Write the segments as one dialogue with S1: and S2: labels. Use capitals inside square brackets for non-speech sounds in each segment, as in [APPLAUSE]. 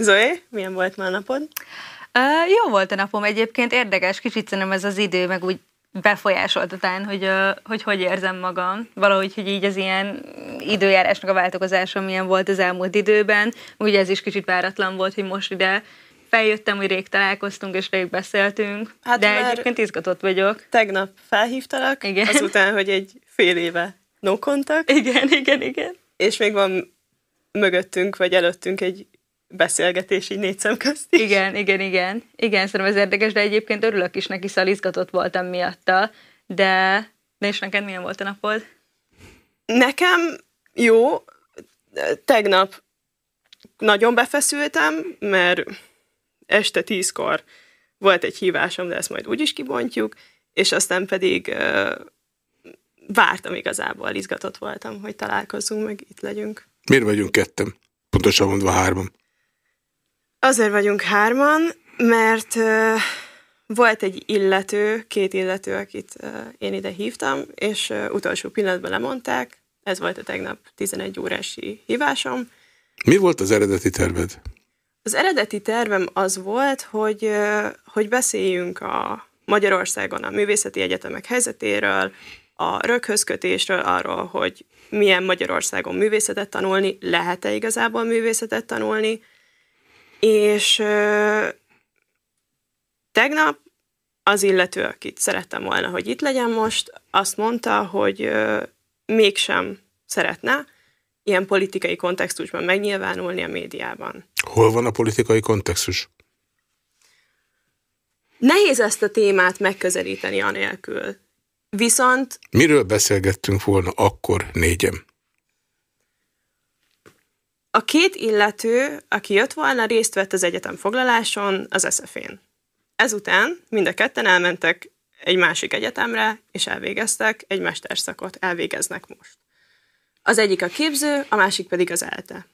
S1: Zoe, milyen volt ma a napod?
S2: Uh, jó volt a napom egyébként, érdekes, kicsit szerintem ez az idő, meg úgy befolyásolt után, hogy, uh, hogy hogy érzem magam. Valahogy, hogy így az ilyen időjárásnak a változása milyen volt az elmúlt időben. Ugye ez is kicsit váratlan volt, hogy most ide feljöttem, hogy rég találkoztunk és rég beszéltünk, hát de egyébként izgatott vagyok.
S1: Tegnap felhívtalak, igen. azután, hogy egy fél éve no contact.
S2: Igen, igen, igen.
S1: És még van mögöttünk, vagy előttünk egy beszélgetés így négy szem közt is.
S2: Igen, igen, igen. Igen, szerintem ez érdekes, de egyébként örülök is neki, szóval izgatott voltam miatta, de, de és neked milyen volt a napod?
S1: Nekem jó, tegnap nagyon befeszültem, mert este tízkor volt egy hívásom, de ezt majd úgyis kibontjuk, és aztán pedig uh, vártam igazából, izgatott voltam, hogy találkozzunk, meg itt legyünk.
S3: Miért vagyunk ketten? Pontosan mondva hárman.
S1: Azért vagyunk hárman, mert uh, volt egy illető, két illető, akit uh, én ide hívtam, és uh, utolsó pillanatban lemondták. Ez volt a tegnap 11 órási hívásom.
S3: Mi volt az eredeti terved?
S1: Az eredeti tervem az volt, hogy, uh, hogy beszéljünk a Magyarországon a művészeti egyetemek helyzetéről, a röghözkötésről, arról, hogy milyen Magyarországon művészetet tanulni, lehet-e igazából művészetet tanulni, és ö, tegnap az illető, akit szerettem volna, hogy itt legyen most, azt mondta, hogy ö, mégsem szeretne ilyen politikai kontextusban megnyilvánulni a médiában.
S3: Hol van a politikai kontextus?
S1: Nehéz ezt a témát megközelíteni anélkül. Viszont...
S3: Miről beszélgettünk volna akkor négyem?
S1: A két illető, aki jött volna, részt vett az egyetem foglaláson, az SZF-én. Ezután mind a ketten elmentek egy másik egyetemre, és elvégeztek egy mesterszakot, elvégeznek most. Az egyik a képző, a másik pedig az ELTE.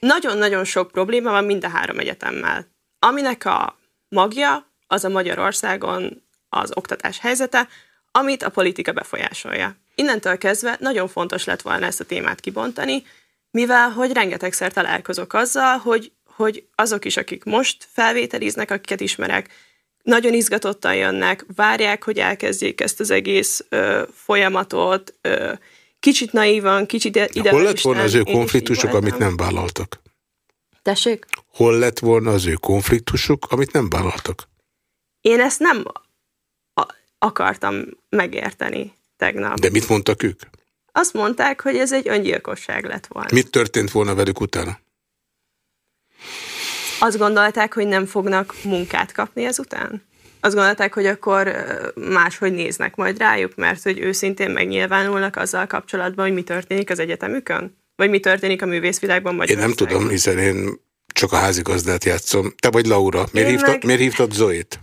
S1: Nagyon-nagyon sok probléma van mind a három egyetemmel, aminek a magja az a Magyarországon az oktatás helyzete, amit a politika befolyásolja. Innentől kezdve nagyon fontos lett volna ezt a témát kibontani, mivel hogy rengetegszer találkozok azzal, hogy, hogy azok is, akik most felvételiznek, akiket ismerek, nagyon izgatottan jönnek, várják, hogy elkezdjék ezt az egész ö, folyamatot, ö, kicsit naívan, kicsit ide.
S3: Hol lett volna az ő konfliktusuk, amit nem vállaltak?
S1: Tessék?
S3: Hol lett volna az ő konfliktusuk, amit nem vállaltak?
S1: Én ezt nem akartam megérteni tegnap.
S3: De mit mondtak ők?
S1: Azt mondták, hogy ez egy öngyilkosság lett volna.
S3: Mit történt volna velük utána?
S1: Azt gondolták, hogy nem fognak munkát kapni ezután? Azt gondolták, hogy akkor máshogy néznek majd rájuk, mert hogy őszintén megnyilvánulnak azzal kapcsolatban, hogy mi történik az egyetemükön? Vagy mi történik a művészvilágban
S3: Én nem tudom, hiszen én csak a házigazdát játszom. Te vagy Laura. Miért, hívtad, meg... miért hívtad Zoét?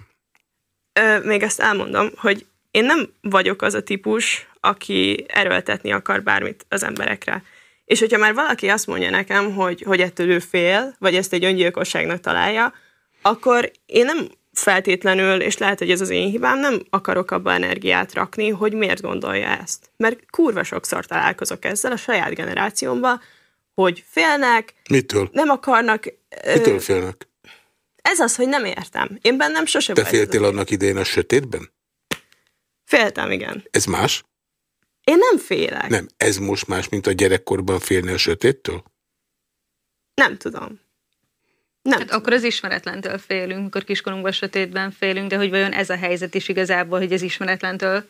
S1: Ö, még ezt elmondom, hogy én nem vagyok az a típus, aki erőltetni akar bármit az emberekre. És hogyha már valaki azt mondja nekem, hogy, hogy ettől ő fél, vagy ezt egy öngyilkosságnak találja, akkor én nem feltétlenül, és lehet, hogy ez az én hibám, nem akarok abba energiát rakni, hogy miért gondolja ezt. Mert kurva sokszor találkozok ezzel a saját generációmban, hogy félnek,
S3: Mitől?
S1: nem akarnak...
S3: Mitől félnek?
S1: Ez az, hogy nem értem. Én bennem sosem...
S3: Te féltél annak idején a sötétben?
S1: Féltem, igen.
S3: Ez más?
S1: Én nem félek.
S3: Nem, ez most más, mint a gyerekkorban félni a sötéttől?
S1: Nem tudom. Nem.
S2: Hát akkor az ismeretlentől félünk, mikor kiskorunkban sötétben félünk, de hogy vajon ez a helyzet is igazából, hogy az ismeretlentől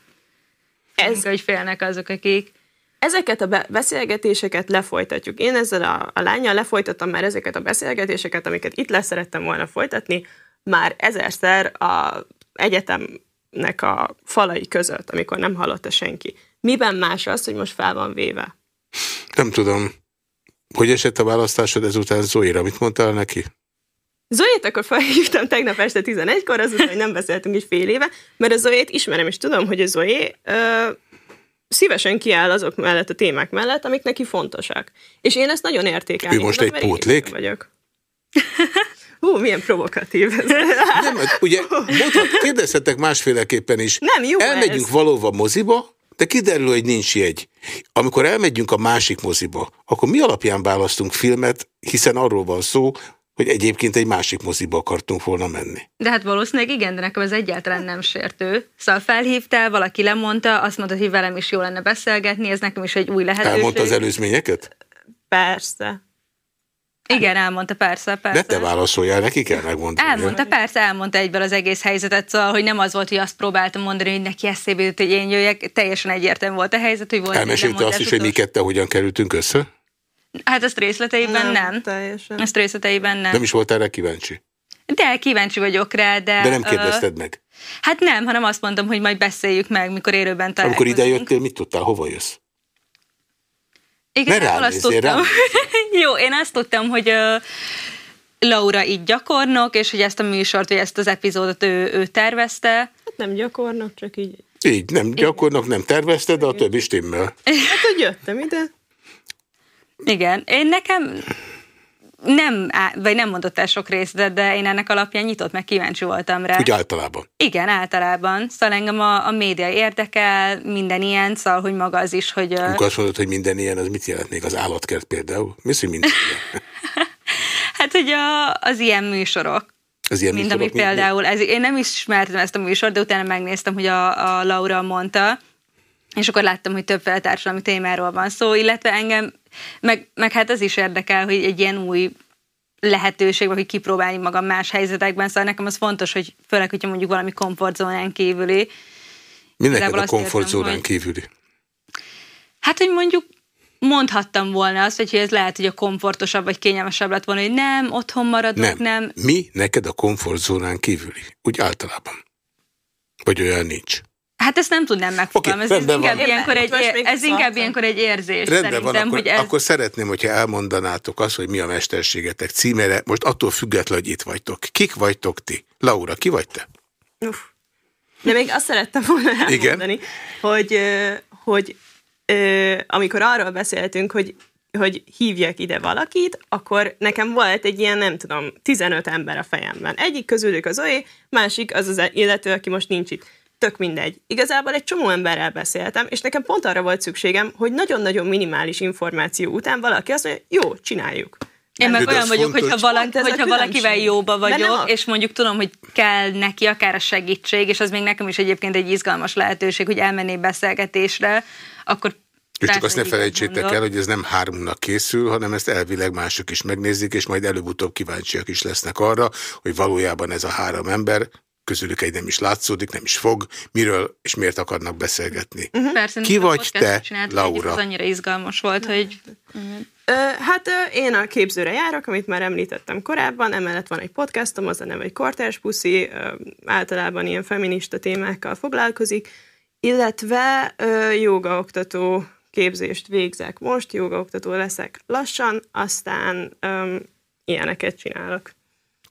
S2: ez, hogy félnek azok, akik...
S1: Ezeket a beszélgetéseket lefolytatjuk. Én ezzel a, a lányjal lefolytattam már ezeket a beszélgetéseket, amiket itt leszerettem volna folytatni, már ezerszer a egyetemnek a falai között, amikor nem hallotta senki. Miben más az, hogy most fel van véve?
S3: Nem tudom. Hogy esett a választásod ezután Zoira? Mit mondtál neki?
S1: Zoét akkor felhívtam tegnap este 11-kor, azután, hogy nem beszéltünk is fél éve, mert a Zoét ismerem, és tudom, hogy a Zoé ö, szívesen kiáll azok mellett a témák mellett, amik neki fontosak. És én ezt nagyon értékelem.
S3: Ő most egy pótlék?
S1: Vagyok. Hú, milyen provokatív ez. [LAUGHS]
S3: Nem, ugye mondhat, kérdezhetek másféleképpen is.
S1: Nem, jó
S3: Elmegyünk
S1: ez.
S3: valóban moziba, de kiderül, hogy nincs jegy. Amikor elmegyünk a másik moziba, akkor mi alapján választunk filmet, hiszen arról van szó, hogy egyébként egy másik moziba akartunk volna menni.
S2: De hát valószínűleg igen, de nekem ez egyáltalán nem sértő. Szóval felhívtál, valaki lemondta, azt mondta, hogy velem is jó lenne beszélgetni, ez nekem is egy új lehetőség.
S3: Elmondta az előzményeket?
S1: Persze.
S2: Igen, elmondta, persze, persze.
S3: De te válaszoljál, neki kell megmondani.
S2: Elmondta, persze, elmondta egyből az egész helyzetet, szóval, hogy nem az volt, hogy azt próbáltam mondani, hogy neki eszébe jut, hogy én jöjjek, teljesen egyértelmű volt a helyzet, hogy volt
S3: Elmesélte azt is, hogy mi kette hogyan kerültünk össze?
S2: Hát ezt részleteiben nem. nem.
S1: Teljesen.
S2: Ezt részleteiben nem.
S3: Nem is volt erre kíváncsi?
S2: De kíváncsi vagyok rá, de...
S3: De nem kérdezted uh, meg?
S2: Hát nem, hanem azt mondtam, hogy majd beszéljük meg, mikor élőben találkozunk.
S3: Amikor ide jöttél, mit tudtál, hova jössz?
S2: Igen, azt tudtam. [LAUGHS] Jó, én azt tudtam, hogy uh, Laura így gyakornok, és hogy ezt a műsort, vagy ezt az epizódot ő, ő tervezte.
S1: Hát nem gyakornok, csak így.
S3: Így, nem gyakornok, nem tervezte, de a többi stimmel.
S1: Hát, hogy jöttem ide.
S2: Igen, én nekem nem, vagy nem mondott el sok részletet, de én ennek alapján nyitott, meg kíváncsi voltam rá.
S3: Úgy általában?
S2: Igen, általában. Szóval engem a, a média érdekel, minden ilyen, szóval, hogy maga az is, hogy...
S3: Amikor azt mondod, hogy minden ilyen, az mit jelent még az állatkert például? Mi hogy minden ilyen? [LAUGHS]
S2: hát, hogy a, az ilyen műsorok.
S3: Az ilyen
S2: Mint
S3: műsorok,
S2: ami például, ez, én nem ismertem ezt a műsort, de utána megnéztem, hogy a, a Laura mondta, és akkor láttam, hogy többféle társadalmi témáról van szó, illetve engem, meg, meg hát az is érdekel, hogy egy ilyen új lehetőség, hogy kipróbálni magam más helyzetekben, szóval nekem az fontos, hogy főleg, hogyha mondjuk valami komfortzónán kívüli.
S3: Mi neked a komfortzónán kívüli?
S2: Hát, hogy mondjuk mondhattam volna azt, hogy ez lehet, hogy a komfortosabb vagy kényelmesebb lett volna, hogy nem, otthon maradok, nem. nem.
S3: Mi neked a komfortzónán kívüli? Úgy általában. Vagy olyan nincs.
S2: Hát ezt nem tudnám megfogalmazni, okay, ez, inkább ilyenkor, egy, ez inkább ilyenkor egy érzés.
S3: Rendben van, akkor, hogy ez... akkor szeretném, hogyha elmondanátok azt, hogy mi a mesterségetek címere, most attól függetlenül, hogy itt vagytok. Kik vagytok ti? Laura, ki vagy te?
S1: Uf. De még azt szerettem volna elmondani, Igen? hogy, hogy amikor arról beszéltünk, hogy hogy hívjak ide valakit, akkor nekem volt egy ilyen, nem tudom, 15 ember a fejemben. Egyik közülük az Zoe, másik az az illető, aki most nincs itt tök mindegy. Igazából egy csomó emberrel beszéltem, és nekem pont arra volt szükségem, hogy nagyon-nagyon minimális információ után valaki azt mondja, jó, csináljuk.
S2: Én meg olyan vagyok, hogyha, valaki, hogyha valakivel jóba vagyok, a... és mondjuk tudom, hogy kell neki akár a segítség, és az még nekem is egyébként egy izgalmas lehetőség, hogy elmennék beszélgetésre, akkor
S3: és csak azt ne felejtsétek el, hogy ez nem háromnak készül, hanem ezt elvileg mások is megnézik, és majd előbb-utóbb kíváncsiak is lesznek arra, hogy valójában ez a három ember közülük egy nem is látszódik, nem is fog, miről és miért akarnak beszélgetni. Uh mhm. -huh. Persze, Ki vagy te, Laura?
S2: Ez annyira izgalmas volt, hogy...
S1: Hát én a képzőre járok, amit már említettem korábban, emellett van egy podcastom, az a neve, hogy Kortárs Puszi, általában ilyen feminista témákkal foglalkozik, illetve jogaoktató képzést végzek most, jogaoktató leszek lassan, aztán ö, ilyeneket csinálok.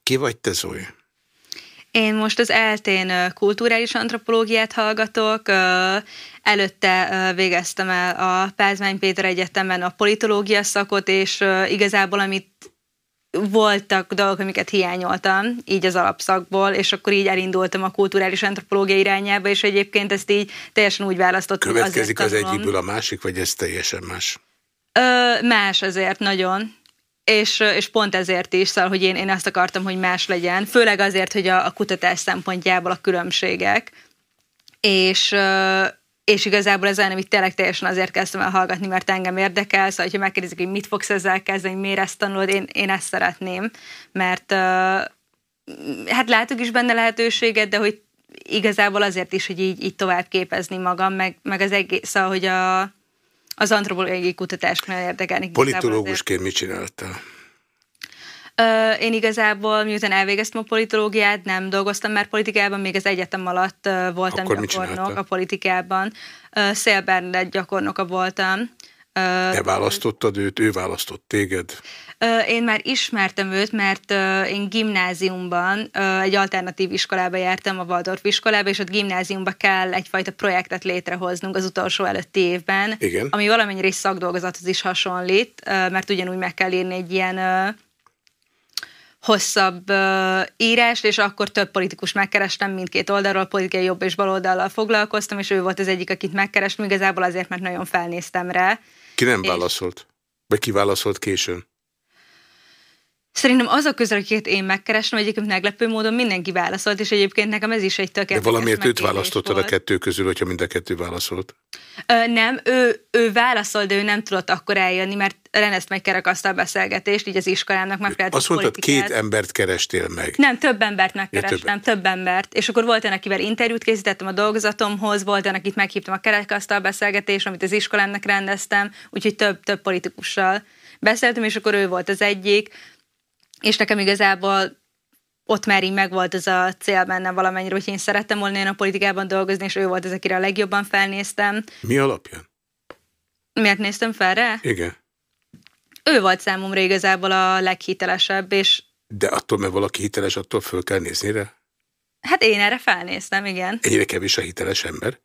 S3: Ki vagy te, Zoe?
S2: Én most az eltén kulturális antropológiát hallgatok, előtte végeztem el a Pázmány Péter Egyetemen a politológia szakot, és igazából amit voltak dolgok, amiket hiányoltam, így az alapszakból, és akkor így elindultam a kulturális antropológia irányába, és egyébként ezt így teljesen úgy választottam.
S3: Következik az egyikből a másik, vagy ez teljesen más?
S2: Ö, más azért nagyon és, és pont ezért is, szóval, hogy én, én azt akartam, hogy más legyen, főleg azért, hogy a, a kutatás szempontjából a különbségek, és, és igazából ez olyan, amit tényleg teljesen azért kezdtem el hallgatni, mert engem érdekel, szóval, hogyha megkérdezik, hogy mit fogsz ezzel kezdeni, miért ezt tanulod, én, én ezt szeretném, mert hát látok is benne lehetőséget, de hogy igazából azért is, hogy így, így tovább képezni magam, meg, meg az egész, szóval, hogy a, az antropológiai kutatásnál érdekelni.
S3: Politológusként mit csináltál?
S2: Én igazából, miután elvégeztem a politológiát, nem dolgoztam már politikában, még az egyetem alatt voltam Akkor gyakornok a politikában. Szél Bernadett gyakornoka voltam.
S3: Te választottad őt, ő választott téged?
S2: Én már ismertem őt, mert én gimnáziumban egy alternatív iskolába jártam, a Waldorf iskolába, és ott gimnáziumban kell egyfajta projektet létrehoznunk az utolsó előtti évben,
S3: Igen.
S2: ami valamennyire is szakdolgozathoz is hasonlít, mert ugyanúgy meg kell írni egy ilyen hosszabb uh, írást, és akkor több politikus megkerestem mindkét oldalról, politikai jobb és baloldallal foglalkoztam, és ő volt az egyik, akit megkerestem, igazából azért, mert nagyon felnéztem rá.
S3: Ki nem és... válaszolt? Vagy ki válaszolt későn?
S2: Szerintem azok közül, akiket én megkerestem, egyébként meglepő módon mindenki válaszolt, és egyébként nekem ez is egy tökéletes
S3: De valamiért őt választottad a kettő közül, hogyha mind a kettő válaszolt?
S2: Ö, nem, ő, ő válaszolt, de ő nem tudott akkor eljönni, mert rendezt meg kerekasztal beszélgetést, így az iskolámnak megfelelt
S3: Azt mondtad, két embert kerestél meg.
S2: Nem, több embert megkerestem, ja, több. több embert. És akkor volt olyan, akivel interjút készítettem a dolgozatomhoz, volt olyan, akit meghívtam a kerekasztal beszélgetést, amit az iskolámnak rendeztem, úgyhogy több, több politikussal beszéltem, és akkor ő volt az egyik és nekem igazából ott már így megvolt ez a cél bennem valamennyire, hogy én szerettem volna én a politikában dolgozni, és ő volt az, akire a legjobban felnéztem.
S3: Mi alapján?
S2: Miért néztem fel rá?
S3: Igen.
S2: Ő volt számomra igazából a leghitelesebb, és...
S3: De attól, mert valaki hiteles, attól föl kell nézni rá?
S2: Hát én erre felnéztem, igen.
S3: Ennyire kevés a hiteles ember?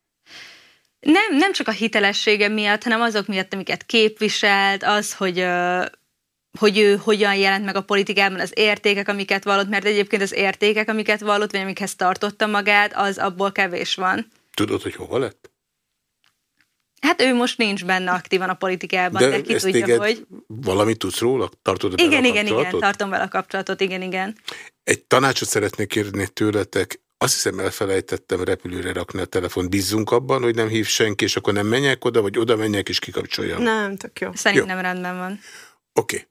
S2: Nem, nem csak a hitelessége miatt, hanem azok miatt, amiket képviselt, az, hogy hogy ő hogyan jelent meg a politikában, az értékek, amiket vallott, mert egyébként az értékek, amiket vallott, vagy amikhez tartotta magát, az abból kevés van.
S3: Tudod, hogy hova lett?
S2: Hát ő most nincs benne aktívan a politikában, de, de ki tudja, hogy...
S3: Valamit tudsz róla? Tartod
S2: igen, igen, igen, tartom vele a kapcsolatot, igen, igen.
S3: Egy tanácsot szeretnék kérni tőletek, azt hiszem elfelejtettem repülőre rakni a telefon. Bízzunk abban, hogy nem hív senki, és akkor nem menjek oda, vagy oda menjek, és kikapcsoljam.
S1: Nem, tök jó.
S2: Szerintem jó. rendben van.
S3: Oké. Okay.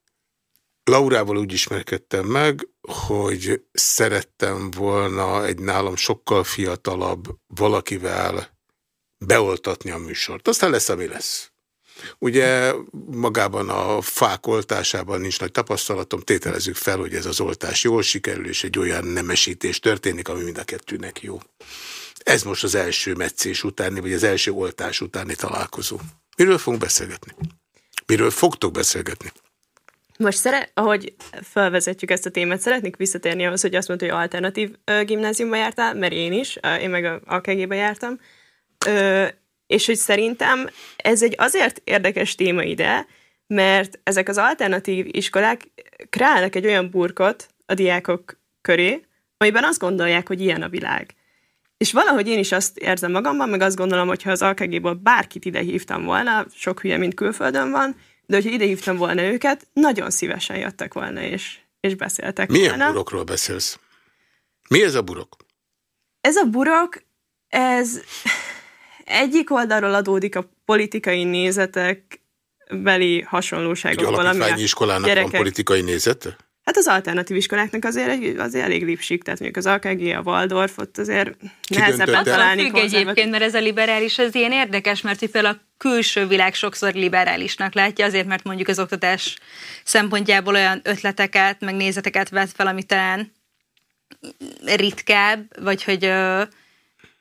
S3: Laurával úgy ismerkedtem meg, hogy szerettem volna egy nálam sokkal fiatalabb valakivel beoltatni a műsort. Aztán lesz, ami lesz. Ugye magában a fák oltásában nincs nagy tapasztalatom, tételezzük fel, hogy ez az oltás jól sikerül, és egy olyan nemesítés történik, ami mind a kettőnek jó. Ez most az első meccés utáni, vagy az első oltás utáni találkozó. Miről fogunk beszélgetni? Miről fogtok beszélgetni?
S1: Most szere, ahogy felvezetjük ezt a témát, szeretnék visszatérni ahhoz, hogy azt mondta, hogy alternatív ö, gimnáziumba jártál, mert én is, ö, én meg a AKG-be jártam, ö, és hogy szerintem ez egy azért érdekes téma ide, mert ezek az alternatív iskolák kreálnak egy olyan burkot a diákok köré, amiben azt gondolják, hogy ilyen a világ. És valahogy én is azt érzem magamban, meg azt gondolom, hogy ha az AKG-ból bárkit ide hívtam volna, sok hülye, mint külföldön van, de hogyha ide hívtam volna őket, nagyon szívesen jöttek volna, és, és beszéltek
S3: Milyen
S1: volna.
S3: burokról beszélsz? Mi ez a burok?
S1: Ez a burok, ez egyik oldalról adódik a politikai nézetek beli hasonlóságokból.
S3: Egy alapítványi iskolának gyerekek... van politikai nézete?
S1: Hát az alternatív iskoláknak azért, azért elég lipsik, tehát mondjuk az AKG, a Waldorf, ott azért nehezebb találni
S2: függ egyébként, mert ez a liberális, ez ilyen érdekes, mert hogy például a külső világ sokszor liberálisnak látja, azért, mert mondjuk az oktatás szempontjából olyan ötleteket, meg nézeteket vett fel, ami talán ritkább, vagy hogy ö,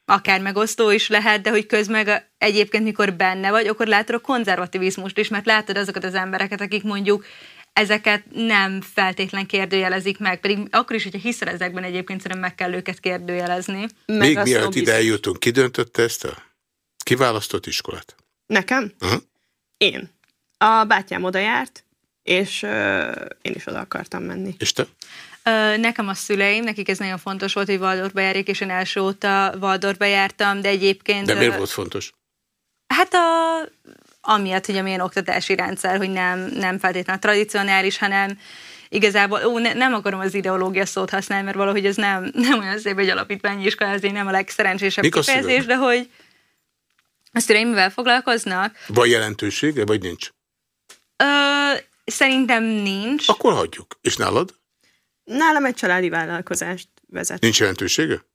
S2: akár megosztó is lehet, de hogy közben egyébként, mikor benne vagy, akkor látod a konzervativizmust is, mert látod azokat az embereket, akik mondjuk ezeket nem feltétlen kérdőjelezik meg, pedig akkor is, hogyha hiszel ezekben egyébként szerintem meg kell őket kérdőjelezni.
S3: Meg Még mielőtt ide eljutunk, ki döntötte ezt a kiválasztott iskolát?
S1: Nekem? Uh-huh. Én. A bátyám oda járt, és uh, én is oda akartam menni.
S3: És te?
S2: Nekem a szüleim, nekik ez nagyon fontos volt, hogy Waldorfba járjék, és én első óta Waldorfba jártam, de egyébként...
S3: De miért volt fontos?
S2: Hát a amiatt, hogy a milyen oktatási rendszer, hogy nem, nem feltétlenül tradicionális, hanem igazából, ó, ne, nem akarom az ideológia szót használni, mert valahogy ez nem, [LAUGHS] nem olyan szép egy alapítványi iskola, ez nem a legszerencsésebb Mik kifejezés, de hogy a szüleim mivel foglalkoznak?
S3: Van jelentősége, vagy nincs?
S2: Ö, szerintem nincs.
S3: Akkor hagyjuk. És nálad?
S1: Nálam egy családi vállalkozást vezet.
S3: Nincs jelentősége?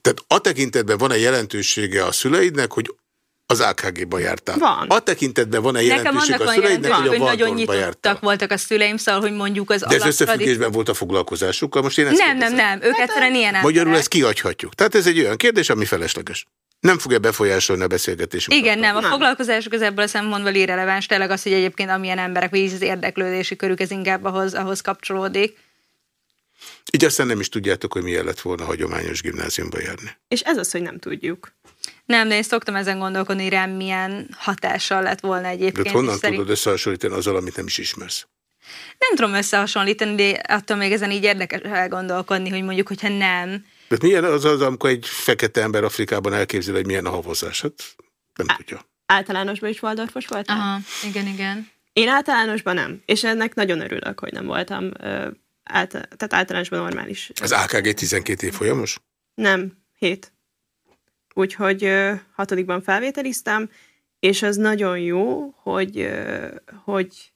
S3: Tehát a tekintetben van-e jelentősége a szüleidnek, hogy az AKG-ba jártál.
S1: Van.
S3: A tekintetben van-e jelentőség a szüleidnek, hogy a
S2: nagyon nyitottak voltak a szüleim, szóval, hogy mondjuk az
S3: De ez összefüggésben volt a foglalkozásukkal, most én ezt
S2: Nem, kérdezem. nem, nem, ők hát, egyszerűen ilyen
S3: Magyarul emberek. ezt kiadhatjuk. Tehát ez egy olyan kérdés, ami felesleges. Nem fogja befolyásolni a beszélgetésünket.
S2: Igen, nem. A nem. foglalkozásuk az ebből a szempontból irreleváns. Tényleg az, hogy egyébként amilyen emberek, vagy az érdeklődési körük, ez inkább ahhoz, ahhoz kapcsolódik.
S3: Így aztán nem is tudjátok, hogy milyen lett volna hagyományos gimnáziumba járni.
S1: És ez az, hogy nem tudjuk.
S2: Nem, de én szoktam ezen gondolkodni, rám milyen hatással lett volna egyébként.
S3: De honnan tudod szerint... összehasonlítani azzal, amit nem is ismersz?
S2: Nem tudom összehasonlítani, de attól még ezen így érdekes elgondolkodni, hogy mondjuk, hogyha nem.
S3: De milyen az az, amikor egy fekete ember Afrikában elképzel, hogy milyen a havozás? Hát nem Á, tudja.
S1: Általánosban is Waldorfos volt?
S2: Aha, igen, igen.
S1: Én általánosban nem, és ennek nagyon örülök, hogy nem voltam ö, által, tehát általánosban normális.
S3: Az AKG 12 év folyamos?
S1: Nem, 7. Úgyhogy ö, hatodikban felvételiztem, és az nagyon jó, hogy, ö, hogy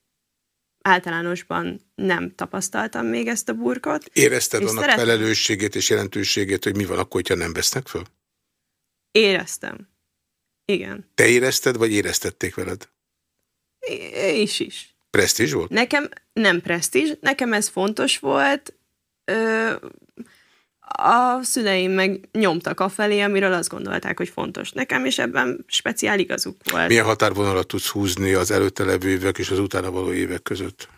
S1: általánosban nem tapasztaltam még ezt a burkot.
S3: Érezted annak szeretném... felelősségét és jelentőségét, hogy mi van akkor, hogyha nem vesznek föl?
S1: Éreztem. Igen.
S3: Te érezted, vagy éreztették veled?
S1: É, is is.
S3: Presztízs volt?
S1: Nekem nem presztízs, nekem ez fontos volt. Ö, a szüleim meg nyomtak a felé, amiről azt gondolták, hogy fontos nekem, és ebben speciál igazuk volt.
S3: Milyen határvonalat tudsz húzni az előtte levő évek és az utána való évek között?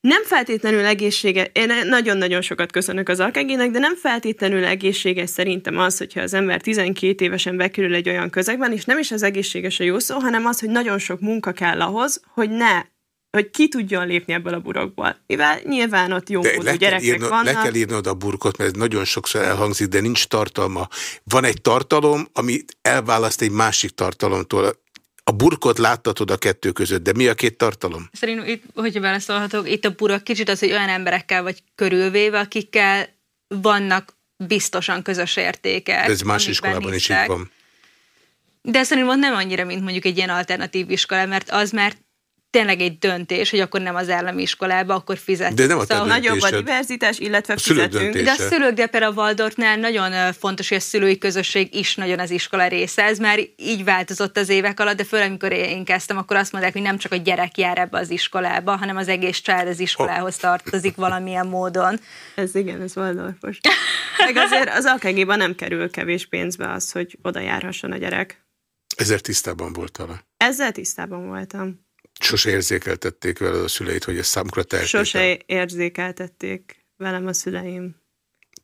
S1: Nem feltétlenül egészséges, én nagyon-nagyon sokat köszönök az alkegének, de nem feltétlenül egészséges szerintem az, hogyha az ember 12 évesen bekerül egy olyan közegben, és nem is az egészséges a jó szó, hanem az, hogy nagyon sok munka kell ahhoz, hogy ne hogy ki tudjon lépni ebből a burokból. Mivel nyilván ott jó módú gyerekek
S3: írnod,
S1: vannak.
S3: Le kell írnod a burkot, mert ez nagyon sokszor elhangzik, de nincs tartalma. Van egy tartalom, ami elválaszt egy másik tartalomtól. A burkot láttatod a kettő között, de mi a két tartalom?
S2: Szerintem, itt, hogyha beleszólhatok, itt a burok kicsit az, hogy olyan emberekkel vagy körülvéve, akikkel vannak biztosan közös értékek.
S3: De ez más iskolában is így van.
S2: De szerintem nem annyira, mint mondjuk egy ilyen alternatív iskola, mert az már tényleg egy döntés, hogy akkor nem az állami iskolába, akkor fizetünk.
S3: De nem a
S1: szóval nagyobb a diverzitás, illetve a fizetünk.
S2: De a szülők, de például a Waldorfnál nagyon fontos, hogy a szülői közösség is nagyon az iskola része. Ez már így változott az évek alatt, de főleg amikor én kezdtem, akkor azt mondták, hogy nem csak a gyerek jár ebbe az iskolába, hanem az egész család az iskolához tartozik valamilyen módon.
S1: Ez igen, ez Waldorfos. Meg azért az akg nem kerül kevés pénzbe az, hogy oda járhasson a gyerek.
S3: Ezzel tisztában voltál?
S1: Ezzel tisztában voltam.
S3: Sose érzékeltették vele a szüleit, hogy ez számukra tehetetlen?
S1: Sose érzékeltették velem a szüleim.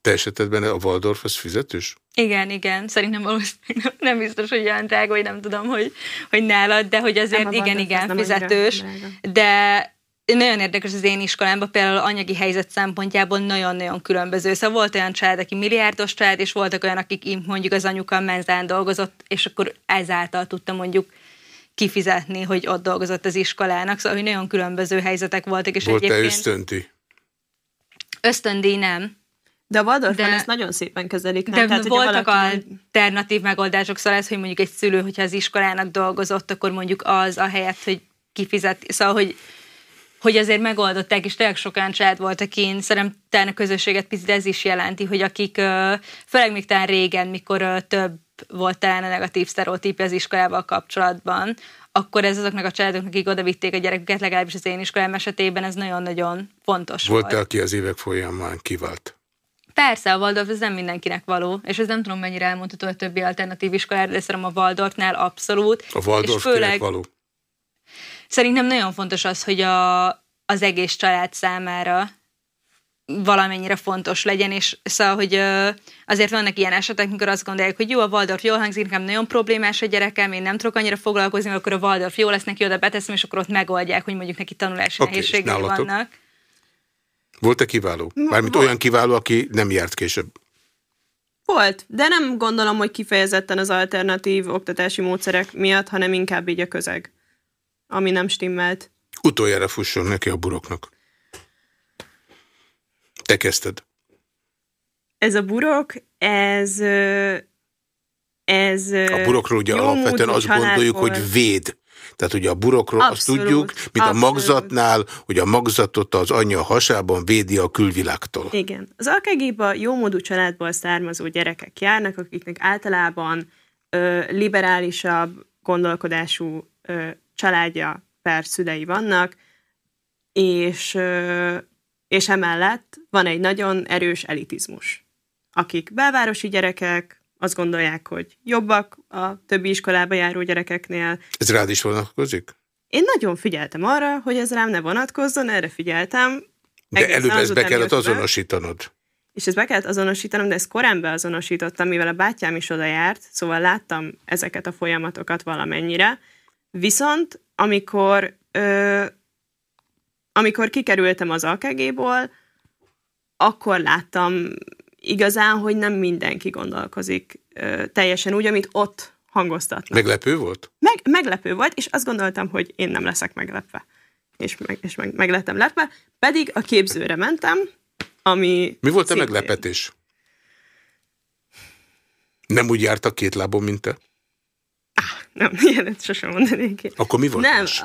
S3: Te esetedben a Waldorf az fizetős?
S2: Igen, igen. Szerintem valószínűleg nem biztos, hogy olyan drága, hogy nem tudom, hogy, hogy nálad, de hogy azért igen, igen, fizetős. De nagyon érdekes az én iskolámban, például anyagi helyzet szempontjából nagyon-nagyon különböző. Szóval volt olyan család, aki milliárdos család, és voltak olyan, akik mondjuk az anyuka menzán dolgozott, és akkor ezáltal tudta mondjuk kifizetni, hogy ott dolgozott az iskolának, szóval hogy nagyon különböző helyzetek voltak. És
S3: Volt-e egyébként... ösztönti?
S2: Ösztöndíj nem.
S1: De a Waldorfban ezt nagyon szépen kezelik.
S2: Nem? De Tehát, voltak valaki... alternatív megoldások, szóval ez, hogy mondjuk egy szülő, hogyha az iskolának dolgozott, akkor mondjuk az a helyet, hogy kifizet, szóval, hogy hogy azért megoldották, és tényleg sokan család volt, aki szerintem a közösséget picit ez is jelenti, hogy akik, főleg még talán régen, mikor több volt talán a negatív sztereotípia az iskolával kapcsolatban, akkor ez azoknak a családoknak, akik oda vitték a gyereküket, legalábbis az én iskolám esetében ez nagyon-nagyon fontos
S3: volt. Volt-e, aki az évek folyamán kivált?
S2: Persze, a Waldorf ez nem mindenkinek való, és ez nem tudom mennyire elmondható a többi alternatív iskolára, de szerintem a Waldorfnál abszolút.
S3: A Waldorf és főleg, való?
S2: Szerintem nagyon fontos az, hogy a, az egész család számára valamennyire fontos legyen, és szóval, hogy azért vannak ilyen esetek, mikor azt gondolják, hogy jó, a Waldorf jól hangzik, nekem nagyon problémás a gyerekem, én nem tudok annyira foglalkozni, akkor a Waldorf jó lesz neki, oda beteszem, és akkor ott megoldják, hogy mondjuk neki tanulási okay, nehézségei vannak.
S3: Volt-e kiváló? Mármint Volt. olyan kiváló, aki nem járt később.
S1: Volt, de nem gondolom, hogy kifejezetten az alternatív oktatási módszerek miatt, hanem inkább így a közeg, ami nem stimmelt.
S3: Utoljára fusson neki a buroknak. Te kezdted.
S1: Ez a burok, ez... ez
S3: a burokról ugye alapvetően azt gondoljuk, volt. hogy véd. Tehát ugye a burokról abszolút, azt tudjuk, mint abszolút. a magzatnál, hogy a magzatot az anyja hasában védi a külvilágtól.
S1: Igen. Az akegéba jómódú családból származó gyerekek járnak, akiknek általában ö, liberálisabb gondolkodású ö, családja per szülei vannak, és ö, és emellett van egy nagyon erős elitizmus, akik belvárosi gyerekek, azt gondolják, hogy jobbak a többi iskolába járó gyerekeknél.
S3: Ez rád is vonatkozik?
S1: Én nagyon figyeltem arra, hogy ez rám ne vonatkozzon, erre figyeltem.
S3: De előbb ezt be kellett azonosítanod.
S1: És ezt be kellett azonosítanom, de ezt korán beazonosítottam, mivel a bátyám is oda járt, szóval láttam ezeket a folyamatokat valamennyire. Viszont amikor ö, amikor kikerültem az AKG-ból, akkor láttam igazán, hogy nem mindenki gondolkozik ö, teljesen úgy, amit ott hangoztatnak.
S3: Meglepő volt?
S1: Meg, meglepő volt, és azt gondoltam, hogy én nem leszek meglepve. És, meg, és meg, meg lettem lepve, pedig a képzőre mentem, ami...
S3: Mi volt a meglepetés? Nem úgy jártak két lábon, mint te?
S1: Ah, nem, [LAUGHS] ilyenet sosem mondanék ki.
S3: Akkor mi volt
S1: Nem,
S3: más?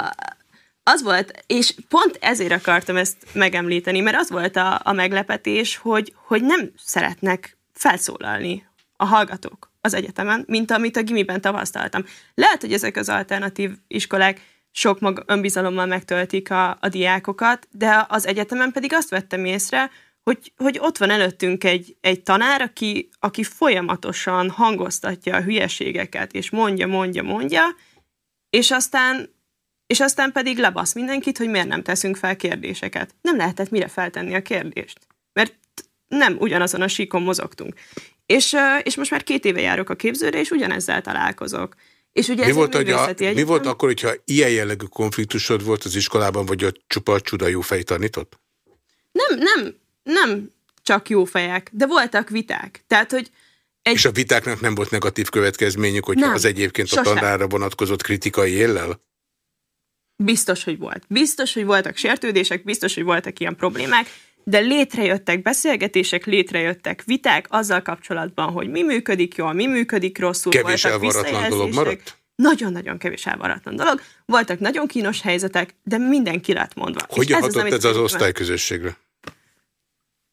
S1: Az volt, és pont ezért akartam ezt megemlíteni, mert az volt a, a meglepetés, hogy, hogy nem szeretnek felszólalni a hallgatók az egyetemen, mint amit a gimiben tapasztaltam. Lehet, hogy ezek az alternatív iskolák sok mag önbizalommal megtöltik a, a diákokat, de az egyetemen pedig azt vettem észre, hogy, hogy ott van előttünk egy, egy tanár, aki, aki folyamatosan hangoztatja a hülyeségeket, és mondja, mondja, mondja, és aztán, és aztán pedig lebasz mindenkit, hogy miért nem teszünk fel kérdéseket. Nem lehetett mire feltenni a kérdést, mert nem ugyanazon a síkon mozogtunk. És, és most már két éve járok a képzőre, és ugyanezzel találkozok. És ugye
S3: mi, volt, hogy a, mi volt akkor, hogyha ilyen jellegű konfliktusod volt az iskolában, vagy a csupa csuda jó fej tanított?
S1: Nem, nem, nem csak jó fejek, de voltak viták. Tehát, hogy
S3: egy... És a vitáknak nem volt negatív következményük, hogy az egyébként sose. a tanrára vonatkozott kritikai éllel?
S1: Biztos, hogy volt. Biztos, hogy voltak sértődések, biztos, hogy voltak ilyen problémák, de létrejöttek beszélgetések, létrejöttek viták azzal kapcsolatban, hogy mi működik jól, mi működik rosszul.
S3: Kevés elvaratlan dolog maradt?
S1: Nagyon-nagyon kevés elvaratlan dolog. Voltak nagyon kínos helyzetek, de mindenki lett mondva.
S3: Hogy hatott ez, ez az osztályközösségre?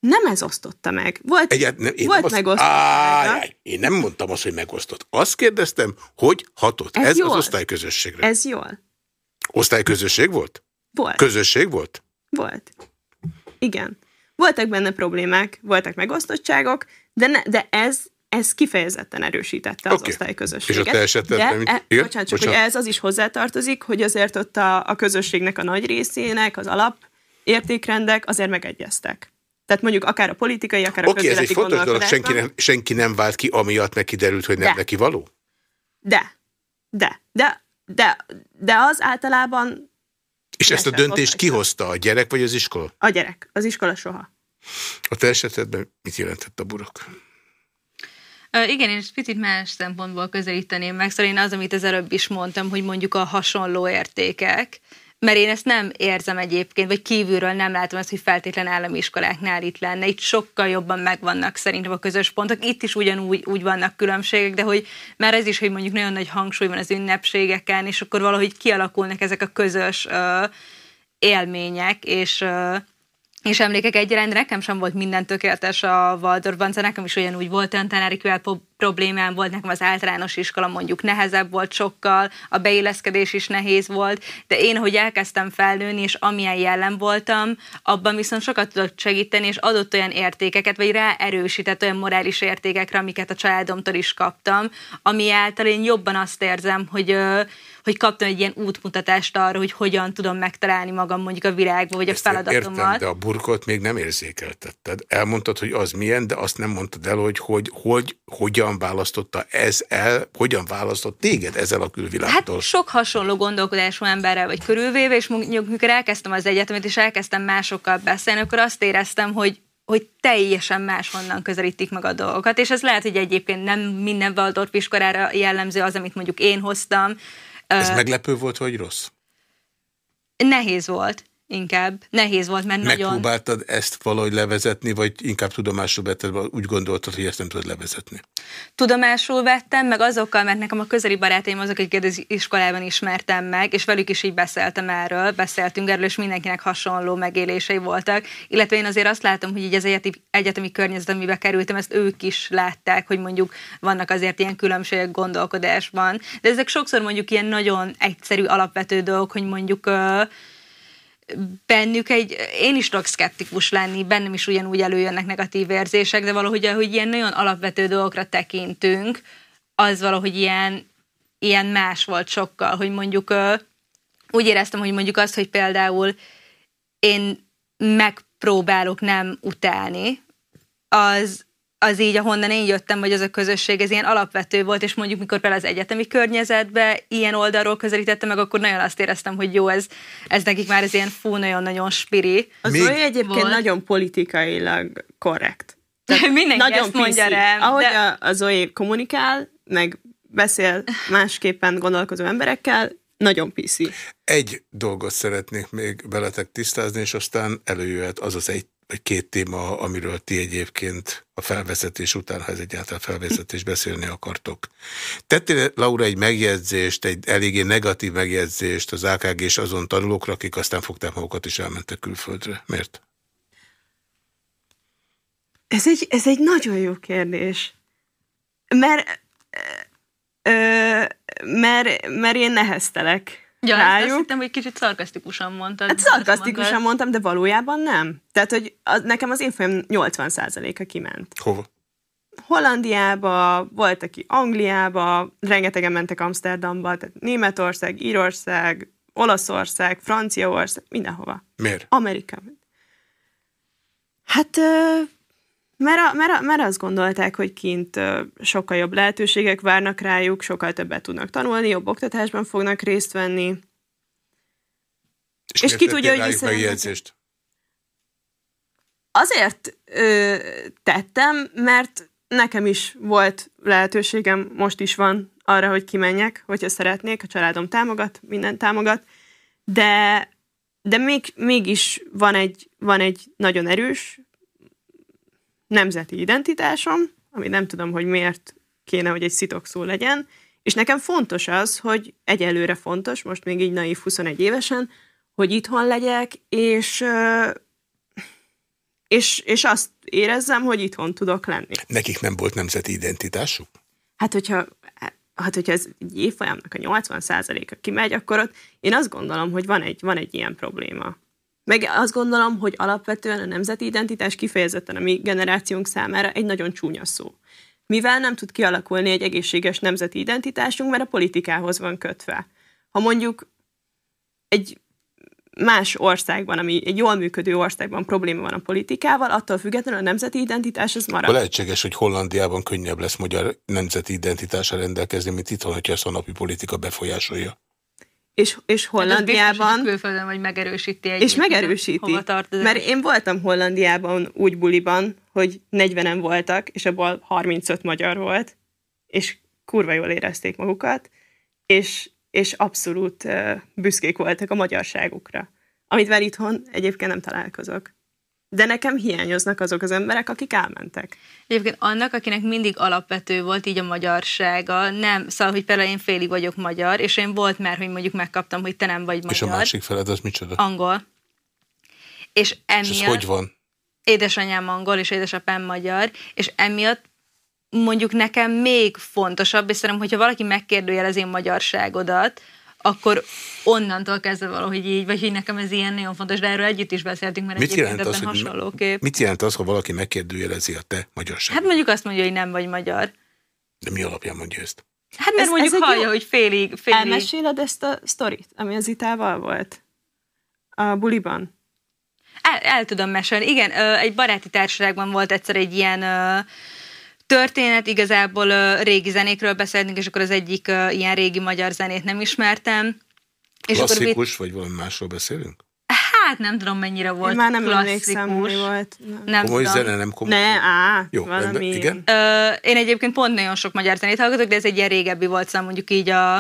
S1: Nem ez osztotta meg. Volt,
S3: Egyet, nem,
S1: én volt
S3: azt,
S1: megosztott.
S3: Én nem mondtam azt, hogy megosztott. Azt kérdeztem, hogy hatott ez, ez az osztályközösségre.
S1: Ez jól.
S3: Osztályközösség volt?
S1: Volt.
S3: Közösség volt?
S1: Volt. Igen. Voltak benne problémák, voltak megosztottságok, de, ne, de ez, ez kifejezetten erősítette az okay. osztályközösséget.
S3: És a te esetedben?
S1: De, e, bocsánat, csak bocsánat. hogy ez az is hozzátartozik, hogy azért ott a, a közösségnek a nagy részének az alap értékrendek azért megegyeztek. Tehát mondjuk akár a politikai, akár a
S3: okay, ez egy fontos dolog, senki nem, senki nem vált ki, amiatt neki derült, hogy nem de. neki való?
S1: De. De. De. De. De az általában...
S3: És ezt a döntést kihozta a gyerek vagy az iskola?
S1: A gyerek. Az iskola soha.
S3: A te esetedben mit jelentett a burok?
S2: Igen, én picit más szempontból közelíteném meg. Szóval én az, amit az előbb is mondtam, hogy mondjuk a hasonló értékek, mert én ezt nem érzem egyébként, vagy kívülről nem látom azt, hogy feltétlen állami iskoláknál itt lenne. Itt sokkal jobban megvannak szerintem a közös pontok. Itt is ugyanúgy úgy vannak különbségek, de hogy már ez is, hogy mondjuk nagyon nagy hangsúly van az ünnepségeken, és akkor valahogy kialakulnak ezek a közös uh, élmények, és uh, és emlékek egyaránt, nekem sem volt minden tökéletes a Waldorfban, szóval nekem is ugyanúgy volt olyan tanári problémám volt, nekem az általános iskola mondjuk nehezebb volt sokkal, a beilleszkedés is nehéz volt, de én, hogy elkezdtem felnőni, és amilyen jellem voltam, abban viszont sokat tudott segíteni, és adott olyan értékeket, vagy ráerősített olyan morális értékekre, amiket a családomtól is kaptam, ami által én jobban azt érzem, hogy, hogy kaptam egy ilyen útmutatást arra, hogy hogyan tudom megtalálni magam mondjuk a világba, vagy Ezt a feladatomat.
S3: Értem, de a burkot még nem érzékeltetted. Elmondtad, hogy az milyen, de azt nem mondtad el, hogy, hogy, hogy hogyan választotta ez el, hogyan választott téged ezzel a külvilágtól.
S2: Hát sok hasonló gondolkodású emberrel vagy körülvéve, és mondjuk, mikor elkezdtem az egyetemet, és elkezdtem másokkal beszélni, akkor azt éreztem, hogy hogy teljesen máshonnan közelítik meg a dolgokat, és ez lehet, hogy egyébként nem minden Waldorf iskolára jellemző az, amit mondjuk én hoztam,
S3: ez uh, meglepő volt, vagy rossz?
S2: Nehéz volt inkább. Nehéz volt, mert
S3: nagyon... Megpróbáltad ezt valahogy levezetni, vagy inkább tudomásul vetted, úgy gondoltad, hogy ezt nem tudod levezetni?
S2: Tudomásul vettem, meg azokkal, mert nekem a közeli barátaim azok, akiket az iskolában ismertem meg, és velük is így beszéltem erről, beszéltünk erről, és mindenkinek hasonló megélései voltak. Illetve én azért azt látom, hogy így az egyetemi, egyetemi környezet, amiben kerültem, ezt ők is látták, hogy mondjuk vannak azért ilyen különbségek gondolkodásban. De ezek sokszor mondjuk ilyen nagyon egyszerű, alapvető dolgok, hogy mondjuk uh, bennük egy, én is tudok szkeptikus lenni, bennem is ugyanúgy előjönnek negatív érzések, de valahogy, ahogy ilyen nagyon alapvető dolgokra tekintünk, az valahogy ilyen, ilyen más volt sokkal, hogy mondjuk úgy éreztem, hogy mondjuk az, hogy például én megpróbálok nem utálni, az, az így, ahonnan én jöttem, vagy az a közösség, ez ilyen alapvető volt, és mondjuk mikor például az egyetemi környezetbe ilyen oldalról közelítettem meg, akkor nagyon azt éreztem, hogy jó, ez, ez nekik már ez ilyen fú, nagyon-nagyon spiri.
S1: Az Még... olyan egyébként volt. nagyon politikailag korrekt.
S2: Tehát [LAUGHS] Mindenki nagyon ezt mondja rám.
S1: Ahogy de... a, a Zoe kommunikál, meg beszél [LAUGHS] másképpen gondolkozó emberekkel, nagyon piszi.
S3: Egy dolgot szeretnék még veletek tisztázni, és aztán előjöhet az az egy két téma, amiről ti egyébként a felvezetés után, ha ez egyáltalán felvezetés beszélni akartok. Tettél, Laura, egy megjegyzést, egy eléggé negatív megjegyzést az AKG és azon tanulókra, akik aztán fogták magukat és elmentek külföldre. Miért?
S1: Ez egy, ez egy nagyon jó kérdés. Mert, ö, mert, mert én neheztelek
S2: Ja, rájuk. azt hittem, hogy kicsit szarkasztikusan mondtad.
S1: Hát szarkasztikusan mondtam, de valójában nem. Tehát, hogy az, nekem az infóim 80%-a kiment.
S3: Hova?
S1: Hollandiába, volt, aki Angliába, rengetegen mentek Amsterdamba, tehát Németország, Írország, Olaszország, Franciaország, mindenhova.
S3: Miért?
S1: Amerika. Hát mert, a, mert, a, mert azt gondolták, hogy kint sokkal jobb lehetőségek várnak rájuk, sokkal többet tudnak tanulni, jobb oktatásban fognak részt venni.
S3: És, és ki tudja, hogy megjegyzést?
S1: Azért ö, tettem, mert nekem is volt lehetőségem, most is van arra, hogy kimenjek, hogyha szeretnék, a családom támogat, minden támogat, de, de még, mégis van egy, van egy nagyon erős nemzeti identitásom, ami nem tudom, hogy miért kéne, hogy egy szó legyen, és nekem fontos az, hogy egyelőre fontos, most még így naív 21 évesen, hogy itthon legyek, és, és, és azt érezzem, hogy itthon tudok lenni.
S3: Nekik nem volt nemzeti identitásuk?
S1: Hát, hogyha, hát, hogyha ez egy évfolyamnak a 80%-a kimegy, akkor ott én azt gondolom, hogy van egy, van egy ilyen probléma. Meg azt gondolom, hogy alapvetően a nemzeti identitás kifejezetten a mi generációnk számára egy nagyon csúnya szó. Mivel nem tud kialakulni egy egészséges nemzeti identitásunk, mert a politikához van kötve. Ha mondjuk egy más országban, ami egy jól működő országban probléma van a politikával, attól függetlenül a nemzeti identitás az marad.
S3: lehetséges, hogy Hollandiában könnyebb lesz magyar nemzeti identitásra rendelkezni, mint itt van, hogyha ezt a napi politika befolyásolja
S1: és, és hát Hollandiában... Hát
S2: külföldön, vagy megerősíti egy
S1: És megerősíti. Mert én voltam Hollandiában úgy buliban, hogy 40-en voltak, és abból 35 magyar volt, és kurva jól érezték magukat, és, és abszolút uh, büszkék voltak a magyarságukra. Amit már itthon egyébként nem találkozok. De nekem hiányoznak azok az emberek, akik elmentek.
S2: Egyébként annak, akinek mindig alapvető volt így a magyarsága, nem, szóval, hogy például én félig vagyok magyar, és én volt már, hogy mondjuk megkaptam, hogy te nem vagy magyar.
S3: És a másik feled az micsoda?
S2: Angol. És emiatt...
S3: És ez hogy van?
S2: Édesanyám angol, és édesapám magyar, és emiatt mondjuk nekem még fontosabb, és szerintem, hogyha valaki megkérdőjel az én magyarságodat, akkor onnantól kezdve valahogy így, vagy hogy nekem ez ilyen nagyon fontos, de erről együtt is beszéltünk, mert
S3: mit jelent az, hasonló kép. Mit jelent az, ha valaki megkérdőjelezi a te magyarságot?
S2: Hát mondjuk azt mondja, hogy nem vagy magyar.
S3: De mi alapján mondja ezt?
S2: Hát mert ez, mondjuk ez hallja, jó... hogy félig, félig...
S1: Elmeséled ezt a sztorit, ami az itával volt? A buliban?
S2: El, el tudom mesélni. Igen, egy baráti társaságban volt egyszer egy ilyen történet, igazából uh, régi zenékről beszéltünk, és akkor az egyik uh, ilyen régi magyar zenét nem ismertem.
S3: És Klasszikus, akkor, vagy valami másról beszélünk?
S2: Hát nem tudom, mennyire volt Én
S1: már nem mi volt.
S3: Nem, nem komoly tudom. zene, nem komoly.
S1: Ne, á, Jó, valami.
S3: igen.
S2: Uh, én egyébként pont nagyon sok magyar zenét hallgatok, de ez egy ilyen régebbi volt, szóval mondjuk így a,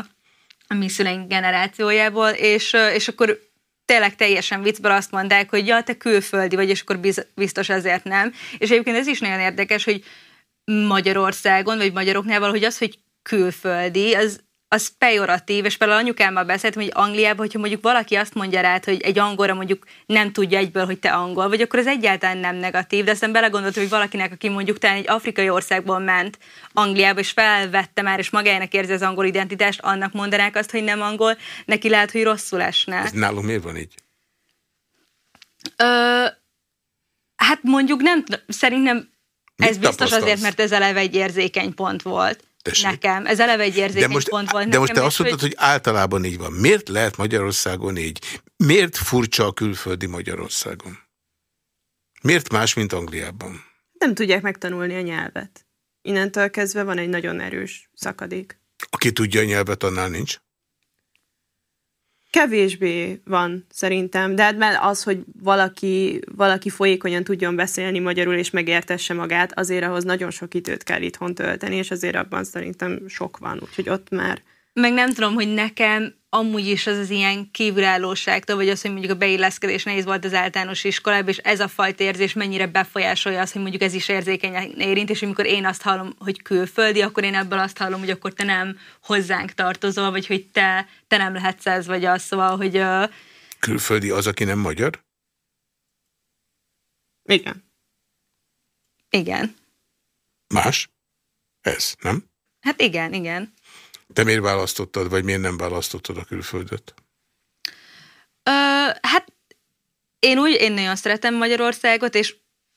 S2: a mi szüleink generációjából, és, és akkor tényleg teljesen viccből azt mondták, hogy ja, te külföldi vagy, és akkor biztos ezért nem. És egyébként ez is nagyon érdekes, hogy Magyarországon, vagy magyaroknál valahogy az, hogy külföldi, az, az pejoratív, és például anyukámmal beszéltem, hogy Angliában, hogyha mondjuk valaki azt mondja rád, hogy egy angolra mondjuk nem tudja egyből, hogy te angol vagy, akkor az egyáltalán nem negatív, de aztán belegondoltam, hogy valakinek, aki mondjuk talán egy afrikai országból ment Angliába, és felvette már, és magának érzi az angol identitást, annak mondanák azt, hogy nem angol, neki lehet, hogy rosszul esne.
S3: Ez nálunk miért van így?
S2: Ö, hát mondjuk nem, szerintem Mit ez biztos azért, mert ez eleve egy érzékeny pont volt. Tessék. Nekem. Ez eleve egy érzékeny de most, pont volt.
S3: De nekem most te azt mondtad, hogy... hogy általában így van. Miért lehet Magyarországon így? Miért furcsa a külföldi Magyarországon? Miért más, mint Angliában?
S1: Nem tudják megtanulni a nyelvet. Innentől kezdve van egy nagyon erős szakadék.
S3: Aki tudja a nyelvet, annál nincs?
S1: Kevésbé van szerintem, de hát mert az, hogy valaki, valaki folyékonyan tudjon beszélni magyarul és megértesse magát, azért ahhoz nagyon sok időt kell itthon tölteni, és azért abban szerintem sok van, úgyhogy ott már...
S2: Meg nem tudom, hogy nekem amúgy is az az ilyen kívülállóságtól, vagy az, hogy mondjuk a beilleszkedés nehéz volt az általános iskolában, és ez a fajta érzés mennyire befolyásolja azt, hogy mondjuk ez is érzékenyen érint, és amikor én azt hallom, hogy külföldi, akkor én ebből azt hallom, hogy akkor te nem hozzánk tartozol, vagy hogy te, te nem lehetsz ez, vagy az, szóval, hogy... Uh...
S3: Külföldi az, aki nem magyar?
S1: Igen.
S2: Igen.
S3: Más? Ez, nem?
S2: Hát igen, igen.
S3: Te miért választottad, vagy miért nem választottad a külföldet?
S2: Ö, hát én úgy, én nagyon szeretem Magyarországot, és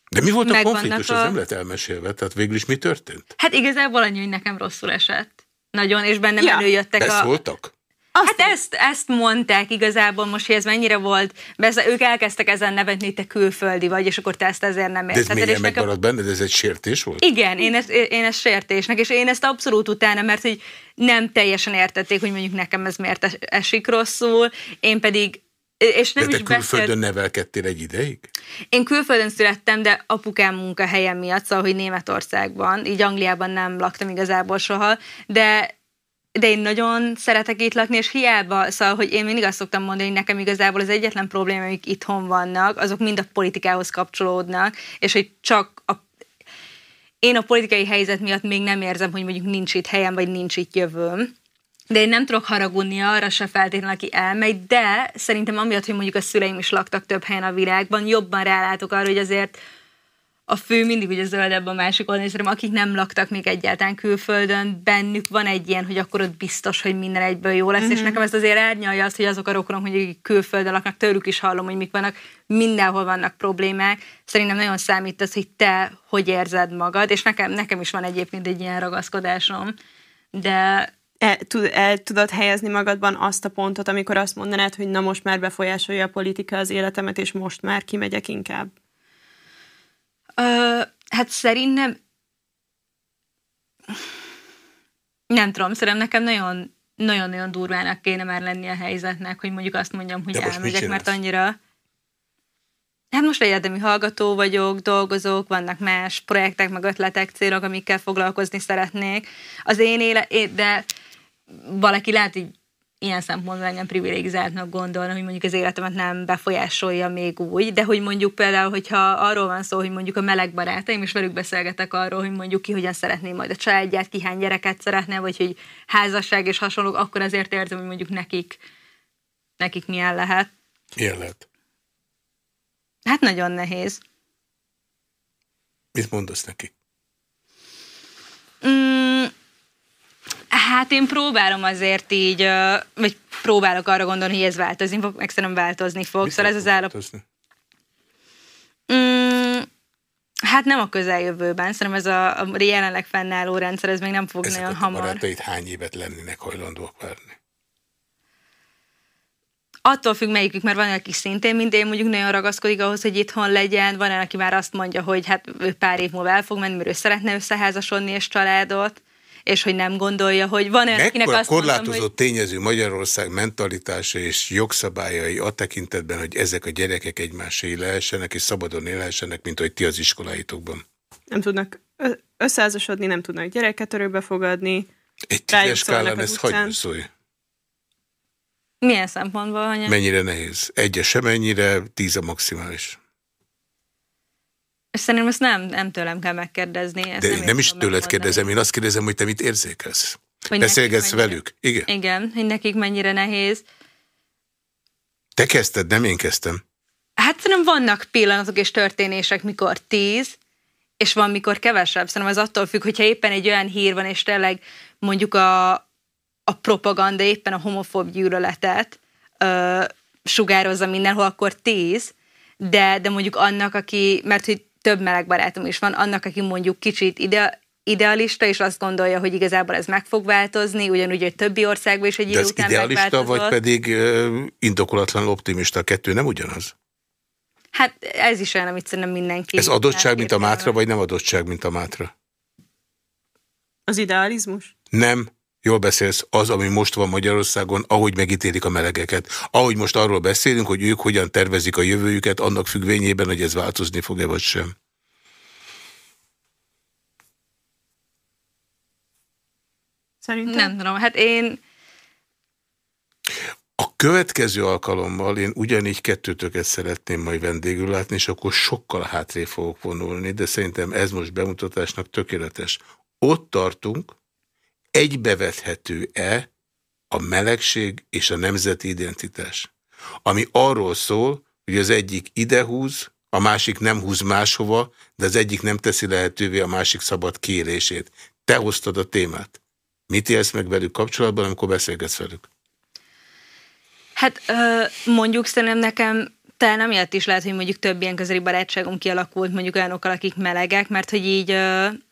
S3: de mi volt a konfliktus? A... Ez nem lett elmesélve. Tehát végül is mi történt?
S2: Hát igazából annyi, hogy nekem rosszul esett. Nagyon, és bennem ja. előjöttek
S3: a... voltak?
S2: Azt hát ezt, ezt mondták igazából most, hogy ez mennyire volt, mert ők elkezdtek ezen nevetni, hogy te külföldi vagy, és akkor te ezt ezért nem érted.
S3: De ez miért megmaradt nekem... benned? Ez egy sértés volt?
S2: Igen, én ezt, én ezt sértésnek, és én ezt abszolút utána, mert hogy nem teljesen értették, hogy mondjuk nekem ez miért esik rosszul, én pedig és nem
S3: de te
S2: is
S3: külföldön beszélt... nevelkedtél egy ideig?
S2: Én külföldön születtem, de apukám munkahelyem miatt, szóval, hogy Németországban, így Angliában nem laktam igazából soha, de de én nagyon szeretek itt lakni, és hiába, szóval, hogy én mindig azt szoktam mondani, hogy nekem igazából az egyetlen probléma, amik itthon vannak, azok mind a politikához kapcsolódnak, és hogy csak a én a politikai helyzet miatt még nem érzem, hogy mondjuk nincs itt helyem, vagy nincs itt jövőm. De én nem tudok haragudni arra se feltétlenül, aki elmegy, de szerintem amiatt, hogy mondjuk a szüleim is laktak több helyen a világban, jobban rálátok arra, hogy azért a fő mindig ugye zöldebb a másik oldalon, és akik nem laktak még egyáltalán külföldön, bennük van egy ilyen, hogy akkor ott biztos, hogy minden egyből jó lesz, uh-huh. és mhm. nekem ez azért árnyalja azt, hogy azok a rokonok, hogy külföldön laknak, tőlük is hallom, hogy mik vannak, mindenhol vannak problémák. Szerintem nagyon számít az, hogy te hogy érzed magad, és nekem, nekem is van egyébként egy ilyen ragaszkodásom, de
S1: el, tud, el tudod helyezni magadban azt a pontot, amikor azt mondanád, hogy na most már befolyásolja a politika az életemet, és most már kimegyek inkább?
S2: Ö, hát szerintem nem tudom, szerintem nekem nagyon nagyon-nagyon durvának kéne már lenni a helyzetnek, hogy mondjuk azt mondjam, hogy elmegyek, mert annyira... Hát most egyetemi hallgató vagyok, dolgozok, vannak más projektek, meg ötletek, célok, amikkel foglalkozni szeretnék. Az én élet, de valaki lehet, hogy ilyen szempontból engem privilegizáltnak gondolna, hogy mondjuk az életemet nem befolyásolja még úgy, de hogy mondjuk például, hogyha arról van szó, hogy mondjuk a meleg barátaim, és velük beszélgetek arról, hogy mondjuk ki hogyan szeretné majd a családját, ki hány gyereket szeretne, vagy hogy házasság és hasonlók, akkor azért érzem, hogy mondjuk nekik, nekik milyen lehet.
S3: Milyen lehet?
S2: Hát nagyon nehéz.
S3: Mit mondasz neki?
S2: Hát én próbálom azért így, vagy próbálok arra gondolni, hogy ez változni fog, meg szerintem változni fog. Mi szóval ez az állap... Mm, hát nem a közeljövőben, szerintem ez a, a jelenleg fennálló rendszer, ez még nem fog
S3: Ezeket
S2: nagyon hamar.
S3: barátaid hány évet lennének hajlandóak várni?
S2: Attól függ melyikük, mert van, aki szintén, mint én mondjuk nagyon ragaszkodik ahhoz, hogy itthon legyen, van, aki már azt mondja, hogy hát ő pár év múlva el fog menni, mert ő szeretne összeházasodni és családot és hogy nem gondolja, hogy van olyan,
S3: akinek azt korlátozott mondom, hogy... tényező Magyarország mentalitása és jogszabályai a tekintetben, hogy ezek a gyerekek egymásé lehessenek, és szabadon élhessenek, mint hogy ti az iskoláitokban?
S1: Nem tudnak összeházasodni, nem tudnak gyereket örökbe fogadni.
S3: Egy tízes skálán ez hogy szólj?
S2: Milyen szempontból? Anya?
S3: Mennyire nehéz? Egyes sem mennyire, tíz a maximális.
S2: Szerintem ezt nem, nem tőlem kell megkérdezni.
S3: Ezt De nem, nem is tőled megmondani. kérdezem, én azt kérdezem, hogy te mit érzékelsz. Hogy Beszélgetsz velük? Igen.
S2: Igen, hogy nekik mennyire nehéz.
S3: Te kezdted, nem én kezdtem.
S2: Hát szerintem vannak pillanatok és történések, mikor tíz, és van, mikor kevesebb. Szerintem az attól függ, hogyha éppen egy olyan hír van, és tényleg mondjuk a, a propaganda éppen a homofób gyűlöletet ö, sugározza mindenhol, akkor tíz, de, de mondjuk annak, aki, mert hogy több meleg barátom is van, annak, aki mondjuk kicsit ide, idealista, és azt gondolja, hogy igazából ez meg fog változni, ugyanúgy, hogy többi országban is egy idő után
S3: idealista, vagy pedig indokolatlan optimista, a kettő nem ugyanaz?
S2: Hát ez is olyan, amit szerintem mindenki...
S3: Ez adottság, mint a mátra, vagy nem adottság, mint a mátra?
S1: Az idealizmus?
S3: Nem. Jól beszélsz, az, ami most van Magyarországon, ahogy megítélik a melegeket. Ahogy most arról beszélünk, hogy ők hogyan tervezik a jövőjüket, annak függvényében, hogy ez változni fog-e vagy sem.
S2: Szerintem? Nem tudom, hát én...
S3: A következő alkalommal én ugyanígy kettőtöket szeretném majd vendégül látni, és akkor sokkal hátré fogok vonulni, de szerintem ez most bemutatásnak tökéletes. Ott tartunk, egybevethető-e a melegség és a nemzeti identitás, ami arról szól, hogy az egyik idehúz, a másik nem húz máshova, de az egyik nem teszi lehetővé a másik szabad kérését. Te hoztad a témát. Mit élsz meg velük kapcsolatban, amikor beszélgetsz velük?
S2: Hát mondjuk szerintem nekem talán amiatt is lehet, hogy mondjuk több ilyen közeli barátságom kialakult mondjuk olyanokkal, akik melegek, mert hogy így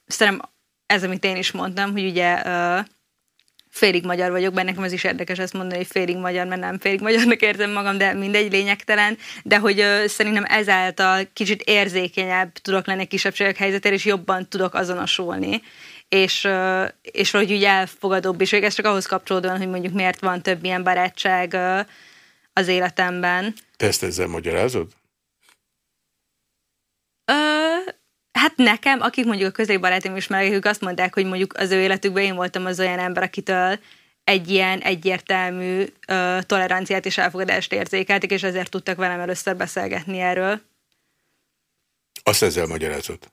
S2: szerintem ez, amit én is mondtam, hogy ugye félig magyar vagyok, benne nekem ez is érdekes ezt mondani, hogy félig magyar, mert nem félig magyarnak érzem magam, de mindegy lényegtelen, de hogy ö, szerintem ezáltal kicsit érzékenyebb tudok lenni kisebbségek helyzetére, és jobban tudok azonosulni és, és valahogy úgy elfogadóbb is. Ez csak ahhoz kapcsolódóan, hogy mondjuk miért van több ilyen barátság az életemben.
S3: Te ezt ezzel magyarázod?
S2: Ö, hát nekem, akik mondjuk a közeli barátom is melegek, azt mondták, hogy mondjuk az ő életükben én voltam az olyan ember, akitől egy ilyen egyértelmű ö, toleranciát és elfogadást érzékeltek, és ezért tudtak velem először beszélgetni erről.
S3: Azt ezzel magyarázod?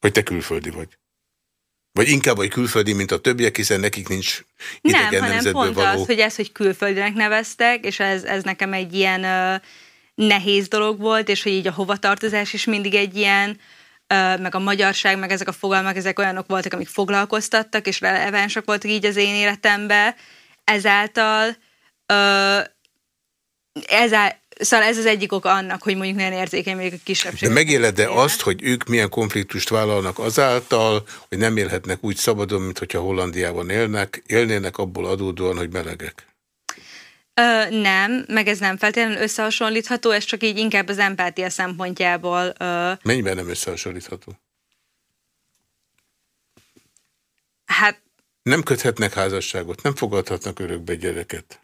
S3: Hogy te külföldi vagy? Vagy inkább, hogy külföldi, mint a többiek, hiszen nekik nincs idegen
S2: Nem, hanem pont való... az, hogy ez, hogy külföldinek neveztek, és ez, ez nekem egy ilyen uh, nehéz dolog volt, és hogy így a hovatartozás is mindig egy ilyen, meg a magyarság, meg ezek a fogalmak, ezek olyanok voltak, amik foglalkoztattak, és relevánsak voltak így az én életemben. Ezáltal ezáltal Szóval ez az egyik oka annak, hogy mondjuk nagyon érzékeny még a kisebbség.
S3: De megéled -e azt, hogy ők milyen konfliktust vállalnak azáltal, hogy nem élhetnek úgy szabadon, mint hogyha Hollandiában élnek, élnének abból adódóan, hogy melegek?
S2: Ö, nem, meg ez nem feltétlenül összehasonlítható, ez csak így inkább az empátia szempontjából. Ö...
S3: Mennyiben nem összehasonlítható?
S2: Hát...
S3: Nem köthetnek házasságot, nem fogadhatnak örökbe gyereket.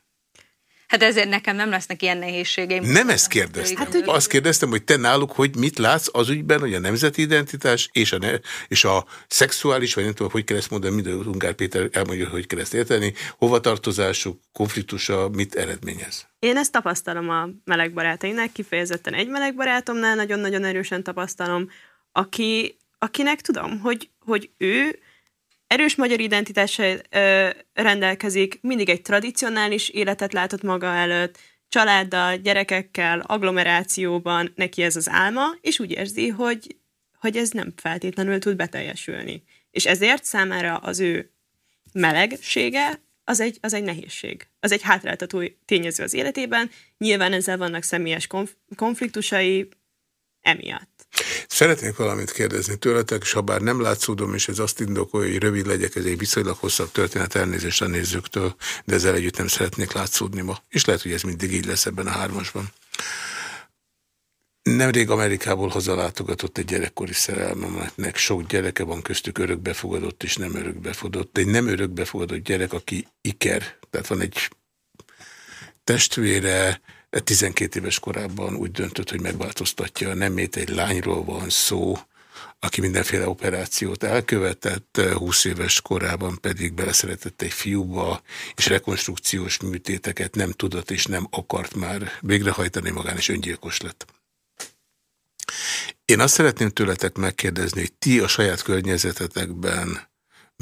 S2: Hát ezért nekem nem lesznek ilyen nehézségeim.
S3: Nem ezt kérdeztem. Hát, hogy... Azt kérdeztem, hogy te náluk, hogy mit látsz az ügyben, hogy a nemzeti identitás és a, ne, és a szexuális, vagy nem tudom, hogy kell ezt mondani, minden Ungár Péter elmondja, hogy kell ezt érteni, hovatartozásuk, konfliktusa mit eredményez?
S1: Én ezt tapasztalom a meleg barátainak, kifejezetten egy meleg barátomnál nagyon-nagyon erősen tapasztalom, aki, akinek tudom, hogy, hogy ő erős magyar identitással rendelkezik, mindig egy tradicionális életet látott maga előtt, családdal, gyerekekkel, agglomerációban, neki ez az álma, és úgy érzi, hogy, hogy ez nem feltétlenül tud beteljesülni. És ezért számára az ő melegsége az egy, az egy nehézség. Az egy hátráltató tényező az életében. Nyilván ezzel vannak személyes konf konfliktusai emiatt.
S3: Szeretnék valamit kérdezni tőletek, és ha bár nem látszódom, és ez azt indokolja, hogy rövid legyek, ez egy viszonylag hosszabb történet elnézést a nézőktől, de ezzel együtt nem szeretnék látszódni ma. És lehet, hogy ez mindig így lesz ebben a hármasban. Nemrég Amerikából hazalátogatott egy gyerekkori szerelmemnek. Sok gyereke van köztük örökbefogadott és nem örökbefogadott. Egy nem örökbefogadott gyerek, aki iker, tehát van egy testvére, 12 éves korában úgy döntött, hogy megváltoztatja a nemét, egy lányról van szó, aki mindenféle operációt elkövetett, 20 éves korában pedig beleszeretett egy fiúba, és rekonstrukciós műtéteket nem tudott és nem akart már végrehajtani magán, és öngyilkos lett. Én azt szeretném tőletek megkérdezni, hogy ti a saját környezetetekben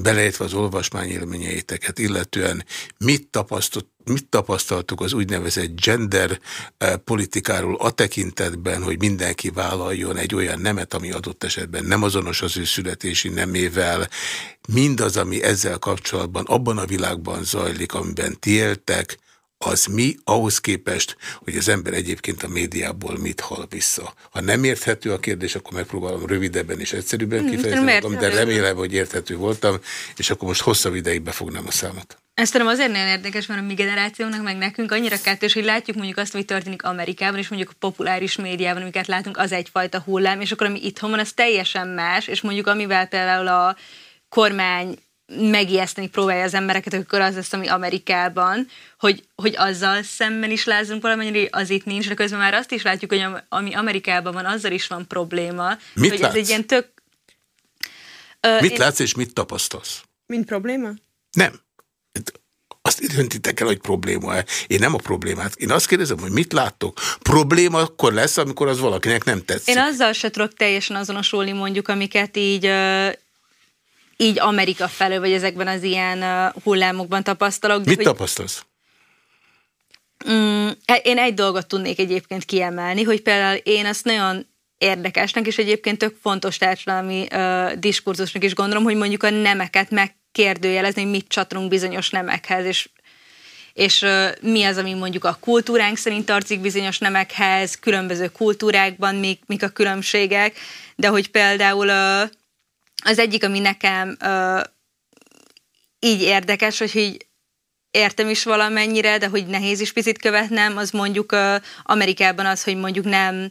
S3: beleértve az olvasmányélményeiteket, illetően mit, tapasztott, mit tapasztaltuk az úgynevezett gender eh, politikáról a tekintetben, hogy mindenki vállaljon egy olyan nemet, ami adott esetben nem azonos az ő születési nemével, mindaz, ami ezzel kapcsolatban abban a világban zajlik, amiben ti éltek, az mi ahhoz képest, hogy az ember egyébként a médiából mit hall vissza. Ha nem érthető a kérdés, akkor megpróbálom rövidebben és egyszerűbben hmm, kifejezni de remélem, hogy érthető voltam, és akkor most hosszabb ideig befognám a számot.
S2: Ezt tudom azért nagyon érdekes, mert a mi generációnak, meg nekünk annyira kettős, hogy látjuk mondjuk azt, hogy történik Amerikában, és mondjuk a populáris médiában, amiket látunk, az egyfajta hullám, és akkor ami itthon van, az teljesen más, és mondjuk amivel például a kormány megijeszteni próbálja az embereket, akkor az lesz, ami Amerikában, hogy, hogy azzal szemben is lázunk valamennyire, az itt nincs, de közben már azt is látjuk, hogy ami Amerikában van, azzal is van probléma.
S3: Mit
S2: hogy
S3: látsz?
S2: ez egy ilyen tök...
S3: Ö, mit én... látsz és mit tapasztalsz?
S1: Mint probléma?
S3: Nem. Azt döntitek el, hogy probléma-e. Én nem a problémát. Én azt kérdezem, hogy mit láttok. Probléma akkor lesz, amikor az valakinek nem tetszik.
S2: Én azzal se tudok teljesen azonosulni mondjuk, amiket így így Amerika felől, vagy ezekben az ilyen hullámokban tapasztalok.
S3: De Mit hogy, tapasztalsz?
S2: Mm, e, én egy dolgot tudnék egyébként kiemelni, hogy például én azt nagyon érdekesnek, és egyébként tök fontos társadalmi uh, diskurzusnak is gondolom, hogy mondjuk a nemeket megkérdőjelezni, hogy mit csatrunk bizonyos nemekhez, és és uh, mi az, ami mondjuk a kultúránk szerint tartozik bizonyos nemekhez, különböző kultúrákban mik, mik a különbségek, de hogy például uh, az egyik, ami nekem uh, így érdekes, hogy így értem is valamennyire, de hogy nehéz is picit követnem, az mondjuk uh, Amerikában az, hogy mondjuk nem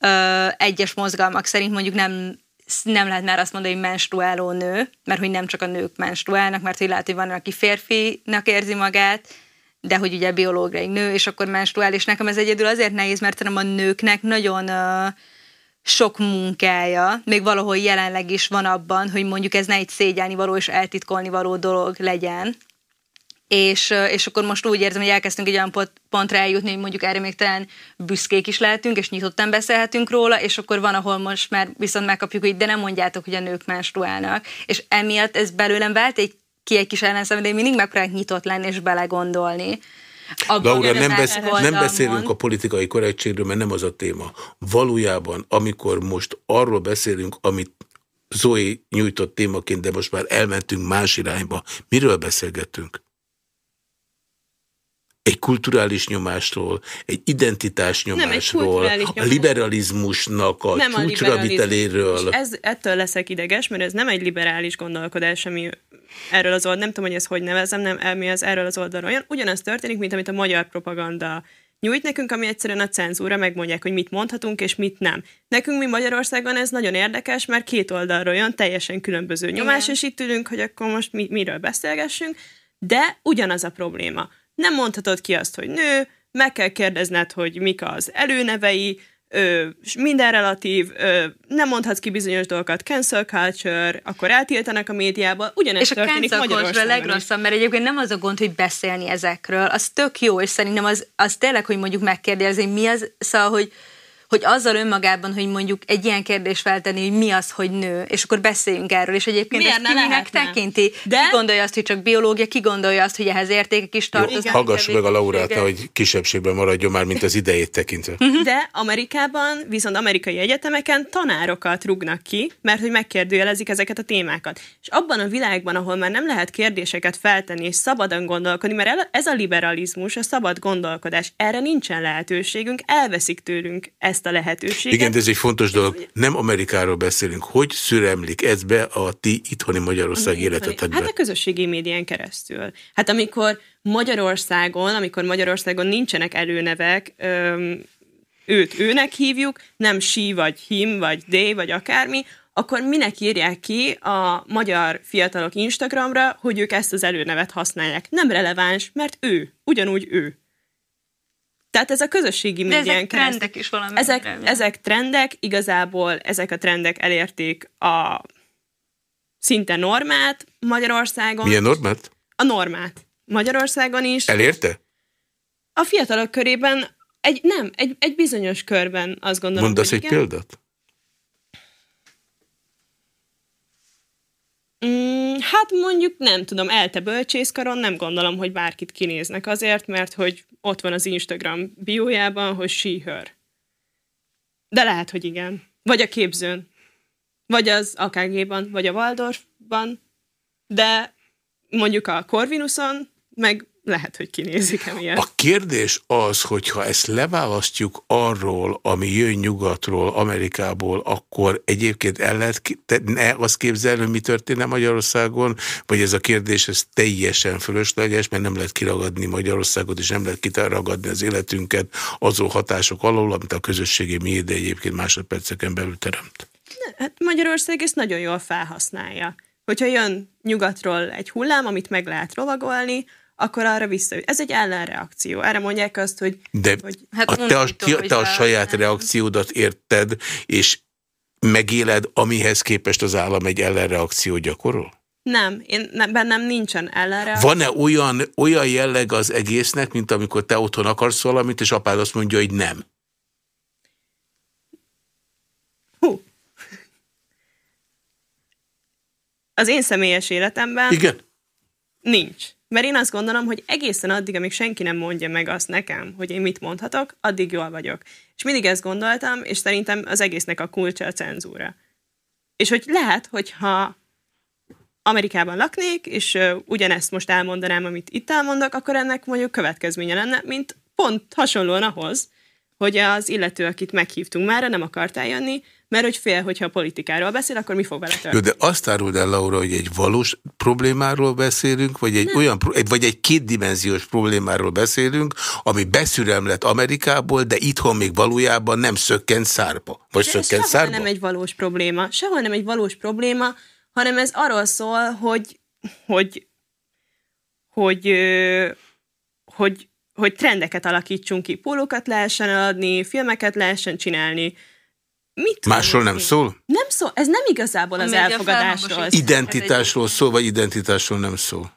S2: uh, egyes mozgalmak szerint mondjuk nem nem lehet már azt mondani, hogy menstruáló nő, mert hogy nem csak a nők menstruálnak, mert hogy lehet, hogy van, aki férfinak érzi magát, de hogy ugye biológiai nő, és akkor menstruál, és nekem ez egyedül azért nehéz, mert nem a nőknek nagyon uh, sok munkája, még valahol jelenleg is van abban, hogy mondjuk ez ne egy szégyelni való és eltitkolni való dolog legyen. És, és akkor most úgy érzem, hogy elkezdtünk egy olyan pont, pontra eljutni, hogy mondjuk erre még talán büszkék is lehetünk, és nyitottan beszélhetünk róla, és akkor van, ahol most már viszont megkapjuk, hogy de nem mondjátok, hogy a nők menstruálnak. És emiatt ez belőlem vált egy ki egy kis ellenszem, de én mindig megpróbálok nyitott lenni és belegondolni.
S3: Laura, nem, besz, nem beszélünk a politikai korrektségről, mert nem az a téma. Valójában, amikor most arról beszélünk, amit Zoe nyújtott témaként, de most már elmentünk más irányba, miről beszélgetünk? egy kulturális nyomásról, egy identitás nyomásról, nem, egy a liberalizmusnak a nem csúcsra a viteléről.
S1: Ez, ettől leszek ideges, mert ez nem egy liberális gondolkodás, ami erről az oldal, nem tudom, hogy ez hogy nevezem, nem, ami az erről az oldalról olyan. Ugyanaz történik, mint amit a magyar propaganda nyújt nekünk, ami egyszerűen a cenzúra, megmondják, hogy mit mondhatunk és mit nem. Nekünk mi Magyarországon ez nagyon érdekes, mert két oldalról jön teljesen különböző nyomás, Igen. és itt ülünk, hogy akkor most mi, miről beszélgessünk, de ugyanaz a probléma nem mondhatod ki azt, hogy nő, meg kell kérdezned, hogy mik az előnevei, ö, minden relatív, ö, nem mondhatsz ki bizonyos dolgokat, cancel culture, akkor eltiltanak a médiába, ugyanezt
S2: és történik Magyarországon. És a legrosszabb, mert egyébként nem az a gond, hogy beszélni ezekről, az tök jó, és szerintem az, az tényleg, hogy mondjuk megkérdezni, mi az, szóval, hogy hogy azzal önmagában, hogy mondjuk egy ilyen kérdés feltenni, hogy mi az, hogy nő, és akkor beszéljünk erről, és egyébként Miért ezt kinek tekinti? De? Ki gondolja azt, hogy csak biológia, ki gondolja azt, hogy ehhez értékek is tartoznak?
S3: Hallgassuk meg a Laurát, hogy kisebbségben maradjon már, mint az idejét tekintve.
S1: Mhm. De Amerikában, viszont amerikai egyetemeken tanárokat rugnak ki, mert hogy megkérdőjelezik ezeket a témákat. És abban a világban, ahol már nem lehet kérdéseket feltenni, és szabadon gondolkodni, mert ez a liberalizmus, a szabad gondolkodás, erre nincsen lehetőségünk, elveszik tőlünk ezt ezt a lehetőséget.
S3: Igen, de ez egy fontos dolog. Nem Amerikáról beszélünk. Hogy szüremlik ez be a ti itthoni Magyarország életetekbe?
S1: Hát a közösségi médián keresztül. Hát amikor Magyarországon, amikor Magyarországon nincsenek előnevek, öm, őt őnek hívjuk, nem sí, vagy him, vagy d, vagy akármi, akkor minek írják ki a magyar fiatalok Instagramra, hogy ők ezt az előnevet használják. Nem releváns, mert ő, ugyanúgy ő. Tehát ez a közösségi médián
S2: ezek trendek is valami.
S1: Ezek, ezek trendek, igazából ezek a trendek elérték a szinte normát Magyarországon.
S3: Milyen normát?
S1: A normát. Magyarországon is.
S3: Elérte?
S1: A fiatalok körében egy, nem, egy, egy bizonyos körben azt gondolom,
S3: Mondasz egy igen. példát?
S1: Mm, hát mondjuk nem tudom, elte bölcsészkaron nem gondolom, hogy bárkit kinéznek azért, mert hogy ott van az Instagram biójában, hogy she. De lehet, hogy igen. Vagy a képzőn. Vagy az AKG-ban, vagy a Waldorfban. De mondjuk a Corvinuson meg lehet, hogy kinézik emiatt.
S3: A kérdés az, hogyha ezt leválasztjuk arról, ami jön nyugatról, Amerikából, akkor egyébként el lehet ne azt képzelni, hogy mi történne Magyarországon, vagy ez a kérdés ez teljesen fölösleges, mert nem lehet kiragadni Magyarországot, és nem lehet kiragadni az életünket azon hatások alól, amit a közösségi média egyébként másodperceken belül teremt.
S1: Hát Magyarország ezt nagyon jól felhasználja Hogyha jön nyugatról egy hullám, amit meg lehet lovagolni, akkor arra vissza. Ez egy ellenreakció. Erre mondják azt, hogy...
S3: De
S1: hogy
S3: hát a, te, a, ti, te a saját reakciódat érted, és megéled, amihez képest az állam egy ellenreakció gyakorol?
S1: Nem, én, nem, bennem nincsen ellenreakció.
S3: Van-e olyan, olyan jelleg az egésznek, mint amikor te otthon akarsz valamit, és apád azt mondja, hogy nem?
S1: Hú. Az én személyes életemben...
S3: Igen?
S1: Nincs. Mert én azt gondolom, hogy egészen addig, amíg senki nem mondja meg azt nekem, hogy én mit mondhatok, addig jól vagyok. És mindig ezt gondoltam, és szerintem az egésznek a kulcsa a cenzúra. És hogy lehet, hogyha Amerikában laknék, és ugyanezt most elmondanám, amit itt elmondok, akkor ennek mondjuk következménye lenne, mint pont hasonlóan ahhoz, hogy az illető, akit meghívtunk már, nem akart eljönni, mert hogy fél, hogyha a politikáról beszél, akkor mi fog vele történni.
S3: Jó, de azt áruld el, Laura, hogy egy valós problémáról beszélünk, vagy egy, olyan, vagy egy kétdimenziós problémáról beszélünk, ami beszürem lett Amerikából, de itthon még valójában nem szökkent szárba. Vagy de szökkent szárba?
S1: nem egy valós probléma. Sehol nem egy valós probléma, hanem ez arról szól, hogy, hogy, hogy, hogy, hogy, hogy trendeket alakítsunk ki, pólókat lehessen adni, filmeket lehessen csinálni,
S3: Mit Másról nem szól?
S1: Nem szól, ez nem igazából az elfogadásról.
S3: Identitásról szól, vagy identitásról nem szól?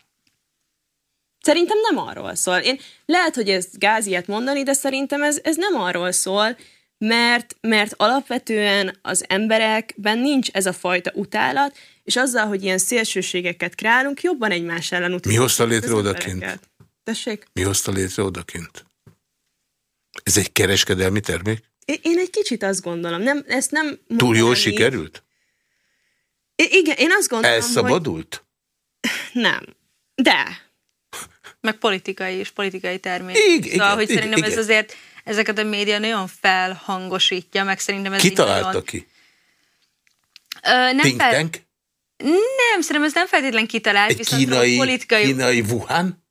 S1: Szerintem nem arról szól. Én lehet, hogy ez gáz ilyet mondani, de szerintem ez, ez nem arról szól, mert, mert alapvetően az emberekben nincs ez a fajta utálat, és azzal, hogy ilyen szélsőségeket kreálunk, jobban egymás ellen utálunk.
S3: Mi hozta létre odakint?
S1: Tessék?
S3: Mi hozta létre odakint? Ez egy kereskedelmi termék?
S1: Én egy kicsit azt gondolom. Nem, ezt nem
S3: Túl jól sikerült?
S1: I- igen, én azt gondolom,
S3: Elszabadult?
S1: Hogy... [LAUGHS] Nem. De.
S2: Meg politikai és politikai termék. Igen, szóval, igen, hogy igen, szerintem igen. ez azért ezeket a média nagyon felhangosítja, meg szerintem ez
S3: Ki találta nagyon... ki?
S2: Ö, nem Think fel... tank? Nem, szerintem ez nem feltétlenül kitalált,
S3: Egy viszont kínai, politikai... kínai Wuhan?